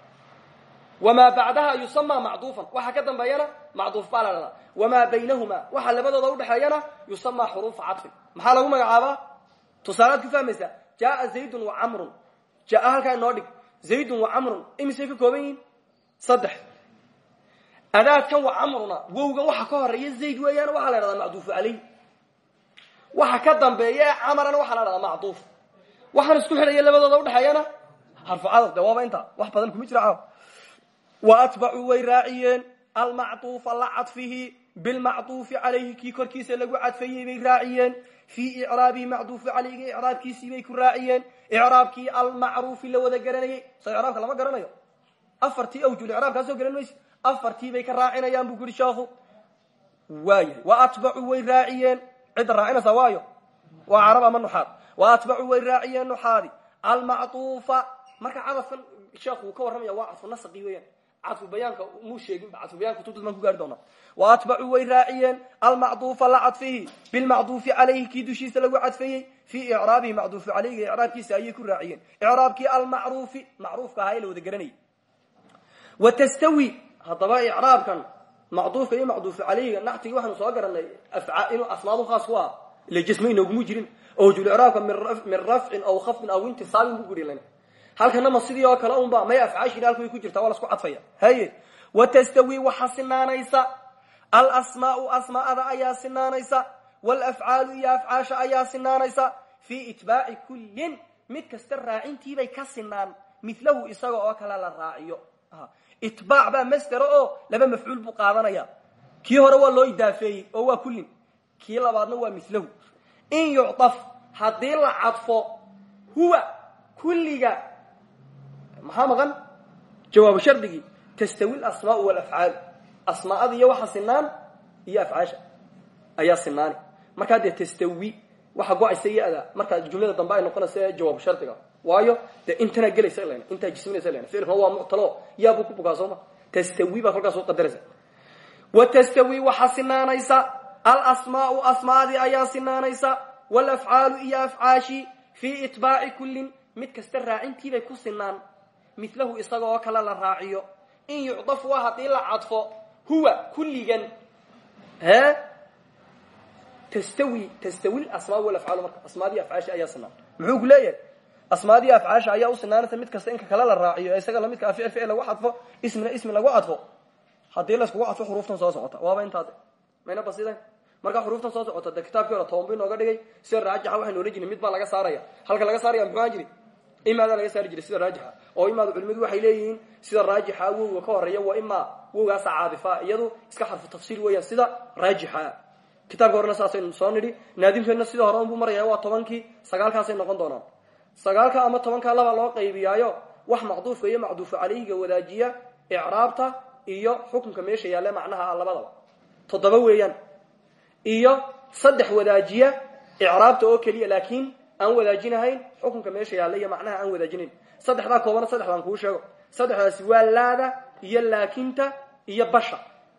wamaa bacdaha yusamaa macduufan waxa ka dambeeyana macduuf baa la dhahdaa wamaa baynahuma waxa labadooda udhexeeyana yusamaa xuruufa cadfin maxaa lagu magacaabaa tusaalaad ku fahmaysaa jaaa zaydun wa camrun jaa halkaa inoo dhig zaydun wa camrun imisay ka kooban yihiin saddex adaadkan wa camruna wowgan waxa ka horreeya zayd weeyaan waxaa la dhahdaa macduufu calayh waxa ka dambeeya ee camarana waxaa la dhahdaa macduuf. Waxaan isku xidhaya labadooda udhexeeyana harfu cadaf de waaba inta. Wax badan kuma jira wa atbacuu way raaciyeen. Almacduufa la cadfihi. Bilmacduufi calayhi kii korkiisa lagu cadfayey bay raaciyeen. Fii icraabihi macduufu calayhi icraabkiisii bay ku raaciyeen. Icraabkii almacruufi la wada garanayey. So icraabka lama garanayo. Afartii awjul icraabkaasoo garan mayse. Afartii bay ka raacinayaan buu ku yihi sheekhu waayahay wa atbacuu way raaciyeen cidda raacinaysaa waayo. Waa carab ama nuxaad? Wa atbacuu way raaciyeen nuxaadi. Almacduufa marka cadafkan sheekhu uu ka warramaya waa cadfu nasaqi weeyaan. Cadfu bayaanka muu sheeginba cadfu bayanka kutubta baan ku gaari doonaa wa atbacuu way raaciyeen almacduufa la cadfihi bilmacduufi calayhi kii dushiisa lagu cadfayey. Fii icraabihi macduufu calayhi icraabkiisa ayay ku raaciyeen. Icraabkii almacruufi macruufka ahaa ee la wada garanayay wa tastawi haddaba icraabkan macduufka iyo macduufu calayhiga naxtigi waxaanu soo garanay inuu asmaadu khaas ku ah ila jisma inoogumu jirin owjulicraabka min rafcin aw khafdin aw intisaabin bu guhilan halkana ma sidii oo kale unba may afcaashii halku way ku jirtaa waa lasku cadfaya. Haye wa tastawi waxa sinaanaysa alasmaau asmaada ayaa sinaanaysa. Walafcaalu iyo afcaasha ayaa sinaanaysa. Fii itbaaci kullin mid kasta raacintiibay ka sinaan milahu isaga oo kale la raaciyo itbaac baa masdera oo laba mafcuul buu qaadanaya. Kii hore waa loo idaafeeyey oo waa kullin kii labaadna waa milahu in yucdaf haddii la huwa kulliga maxaa maqan? Jawaabu shardigii tastawi asmaau walafcaal asmaada iyo waxa sinaan iyo afcaasha ayaa sinaani markaa dee tastawi waxa go'aysa ya-da. Markaa jumlada dambe ay noqonaysa jawaabu shardiga waayo dee intanaa gelaysa len intaa jisminaysa len ficilkuna waa muctalo yaabuu ku bugaa sooma tastawi baa kolkaas u qadaraysa. Wa tastawi waxa sinaanaysa. Alasmaau asmaadii ayaa sinaanaysa. Walafcaalu iyo afcaashi fii itbaaci kullin. Mid kasta raacintiibay ku sinaan. Milahu isaga oo kale la raaciyo. In yucdaf waa haddii la cadfo huwa kulligan. He tastawi tastawi asmaa walafcaal marka asmaadii afcaasha ayaa sinaan muxuu ku leeyahay asmaadii afcaasha ayaa u sinaanaysa mid kasta inka kale la raaciyo isaga lamidka ficil ficil lagu cadfo ismina ismi lagu cadfo haddii layskugu cadfo xuruuftan soo socota waaba intaade mayna basidan markaa soo socota de kitaabkii hore toban bay nooga dhigay sida raajixa waxaynu ohan jirnay mid baa laga saaraya halka laga saaraya muxuu imaadaa laga saari jiray sida raajixa oo imaada culimadu waxay leeyihiin sida raajixa wowga ka horreeya waa imaa wowgaasa caadifa iyadu iska xarfu tafsiir weeyaan sida raajixa kitaabka horena saasaynu soo nidhi. Naadimkeedna sida hore unbuu maraya waa tobankii sagaalkaasay noqon doonaan. Sagaalka ama tobanka laba loo qaybiyaayo wax macduufka iyo macduufu calayhiga wadaajiya icraabta iyo xukunka meesha yaalle macnaha labadaba. Toddoba weeyaan. Iyo saddex wadaajiya icraabta oo keliya laakiin aan wadaajinahayn xukunka meesha yaalla iyo macnaha aan wadaajinayn. Saddexdaa koobana saddexdaan kuu sheego. Saddexdaasi waa laada iyo laakinta iyo basha.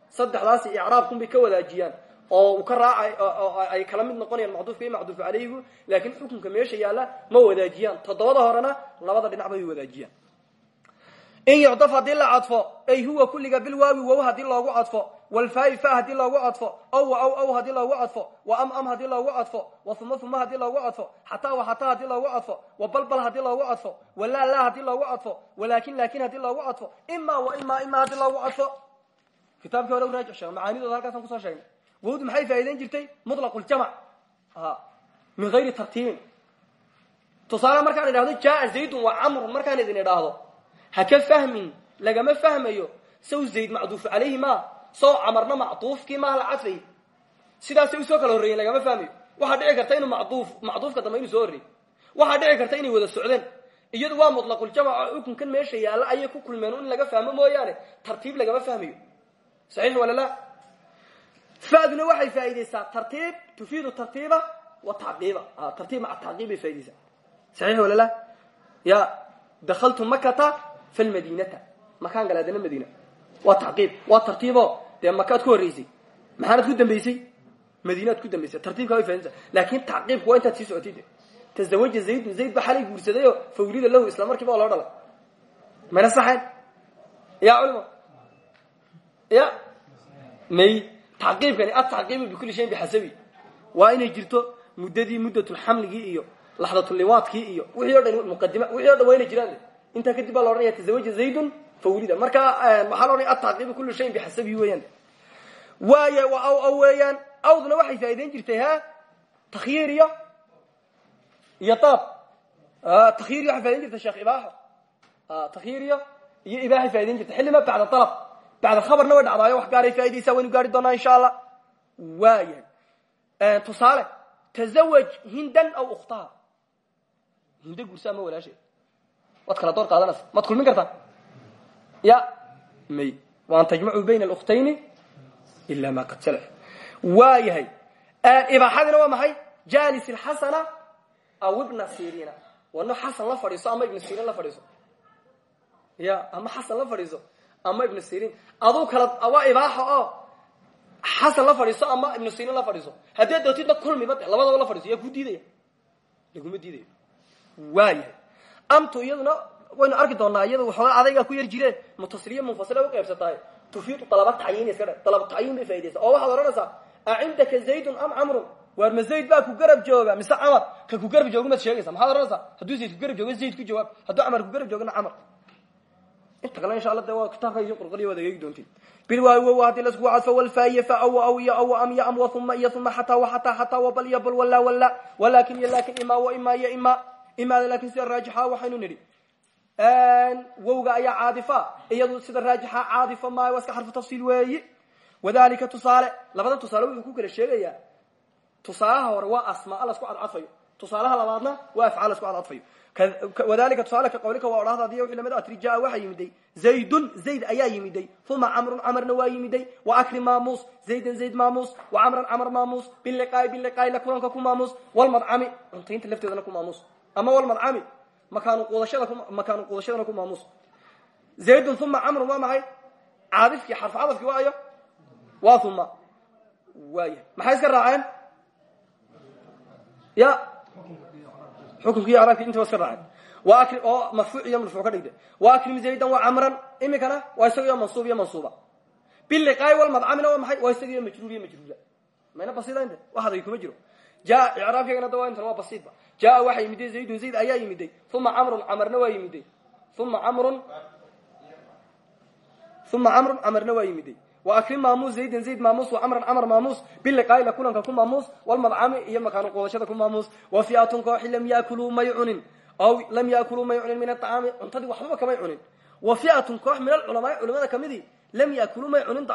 Saddexdaasi icraabkunbay ka wadaajiyaan oo uu ka raacay oo ay kala mid noqonayaan macduufka iyo macduufu calayhigu laakiin xukunka meesha yaalla ma wadaajiyaan toddobada horena labada dhinac bay wadaajiyaan in yucdaf haddii la cadfo ay huwa kulliga bilwaawi wow haddii loogu cadfo walfaa'i fa haddii loogu cadfo ow wa ow haddii loogu cadfo wa am am haddii loogu cadfo wa huma huma haddii loogu cadfo xataa wa xataa haddii loogu cadfo wa balbal haddii loogu cadfo wa laa haddii loogu cadfo walaakin laakin haddii loogu cadfo ima wa ima ima haddii loogu cadfo kitaabkii hore u raajix sheeg macaanidooda halkaasaan ku soo sheegnay wowdu maxay faa'idayn jirtay? Mutlaqu ljamac min gayri tartiibin. Tusaale markaan idhahdo jaaa zaydun wa camrun markaan idin idhaahdo ha ka fahmin lagama fahmayo saw zayd macduufu calayhi ma saw camarna macduufkii maaha la cadfay. Sidaasay u soo kala horreeyeen lagama fahmayo. Waxaa dhici karta inuu macduuf macduufka dambe inuu soo horreeyey. Waxaa dhici karta inay wada socdeen. Iyadu waa mutlaquljamac oo xukunkan meesha yaalla ayay ku kulmeen in laga fahmo mooyaane tartiib lagama fahmayo. Saxiix wala la faduna waxay faaideysaa tartiib tufiidu tartiiba wa taqiiba tartiib maca taqiib bay faa'ideysaa saxiix wala la ya dakaltu makata falmadinata makaan gala adana madiina waa taqiib waa tartiibo dee makaad ku horreysay maxaanad ku dambeysay madiinaad ku dambeysay tartiibka way faideysaa laakin taqiibku waa intaad sii socotay de tazawaja zaydun zayd ba xalay guursadayo fawlida lahu isla markiiba oo loo dhalay mayna saxayn ya culimo ya may taqiibkani ataqiibu bikuli shayin bixasabi. Waa inay jirto muddadii muddatulxamligii iyo laxdatliwaadkii iyo wixii o dhan muqadima wixii o dhan waa inay jiraan. Intaa kadib baa la odhanaya tazawaja zaydun fawlida marka waxaa la odhanaya ataqiibu kulu shayin bixasabihi weeyaan. Waaya waa aw aw weeyaan awduna waxay faa'idayn jirtay ha? Takhyiir iyo iyo dalab takhyiir iyo waxay faidayn jirtay sheekh ibaaxo takhyiir iyo iyo ibaaxay faa'idayn jirtay. Xillima bacda dalab bacda khabarna way dhacdaayo wax gaaray faa'idaysaa waynu gaari doonaa insha allah waayahay tusaale tazawaj hindan aw ukhtaha hinde guursa ama walaasheed waad kala door qaadanaysa maad kulmin kartaa ya may waan tajmacuu bayna alukhtayni ila ma qad salaf waa yahay ibaaxadina waa maxay jalis ilxasana aw ibna sirina wano xasan la fadhiiso ama ibna sirin la fadhiiso ya ama xasan la fadhiiso ama ibnu sirin. Aduu kala waa ibaaxa oo xasan la fadhiiso ama ibnu sirin la fadhiiso. Haddii dootidba kulmiba labadaba la fadhiiso yaa ku diidaya. Laguma diidayo. Waayahay amtu iyaduna waynu arki doonaa iyada waxoogaa adaygaa ku yar jireen mutasiliya munfasila uqaybsatahay tufiidu dalaba tacyiin iska dhe dalaba tacyiin bay faa'idaysa oo waxaad odhanaysaa acindaka zaydun am camrun waar ma zayd baa ku garab jooga mise camar ka ku garab jooga sheegaysa maxaad odhanaysaa hadduu zayd ku garab joogo zayd ku jawaab. Hadduu camar ku garab joogana camar inta kale insha alla de waa kitaabka iyo qurqoriya waad egeegi doontiin bilwaawi wow haddii la isku cadfo walfaa'iya fa aw aw iyo aw am iyo am wa uma iyo uma xataa wa xataa xataa wa bal iyo bal wala wala walakin iyo laakiin ima wa ima iyo ima. Imaada laakiin sida raajixa waxaynu nidhi. Wowga ayaa caadifa. Iyadu sida raajixa caadifa maayo waa iska xarfu tafsiil weeyi. Wadalika tusaale labadan tusaale wuxuu ku kala sheegayaa. Tusaalaha hore waa asmaa lasku cadcadfayo. Tusaalaha labaadna waa afcaal lasku cadcadfayo wadalika tusaale ka qawlika waa odhahda adiy la mid atri jaa waxaa yimiday. Zaydun zayd ayaa yimiday. Uma camrun camarna waa yimiday. Wa akrim maamuus zaydan zayd maamuus. Wa camran camar maamuus. Biliqaa'i biliqaa'i la kulanka ku maamuus. Walmadcami cuntaynta lafteedana ku maamuus. Ama walmadcami makaanu quudashada makaanu quudashadana ku maamuus. Zaydun uma camrun waa maxay? Caadifkii xarf cadafkii waa ayo? Waa uma waaya maxay iska raaceen? Ya xukunkii araabki inta iska akri oo marfuuc iyo marfuuc ka dhigde wa akrim zaydan wa camran imikana waa isaga iyo mansuub iyo mansuuba. Biliqaa'i walmadcamina waa maxay? Waa isaga iyo majruur iyo majruula mayna basiida inte wax adag kuma jiro. Jaa icraabkeegana da waa intan waa basiidba jaa waxaa yimiday zaydun zayd ayaa yimiday uma camrun camarna waa yimiday uma camrun uma camrun camarna waa yimiday waakrim maamuus zaydan zayd maamuus wa camran camar maamuus biliqaa'i la kulanka ku maamuus walmadcami iyo makaanu quudashada ku maamuus. Wa fiatun kooxi lam yaakuluu may aw lam yaakuluu may cunin min aطacaami cuntadii waxbaba kamay cunin wa fiatun koox min alculamaai culamada kamidii lam yaakuluu may cunin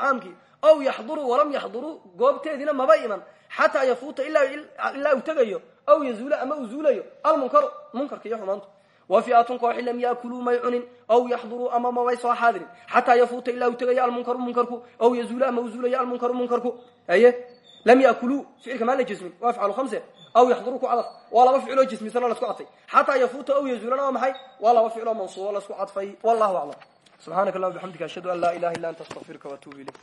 aw yaxduruu walam yaxduruu goobteediina maba iman xataa yafuuta ilaa uu tegayo aw yazuula ama uu zuulayo almunkaru munkarka iyo xumaantu wa fiatun kooxi lam yaakuluu may cunin aw yaxduruu ama mabay soo xaadirin xataa yafuuta ilaa uu tegayo almunkaru munkarku aw yazuula ama uu zuulayo almunkaru munkarku aye lam yakuluu ficilka maan la jismin waa afcalu khamse aw yaxduru ku cadaf waa laba ficiloo jismisanoo lasku cadfay xataa yafuuta aw yazuulana waa maxay waa laba ficiloo mansuubo lasku cadfay wallahu aclam subxaanaka allahuma bixamdika ashhadu an laa ilaha illa anta astaqfiruka waatuubu ilayk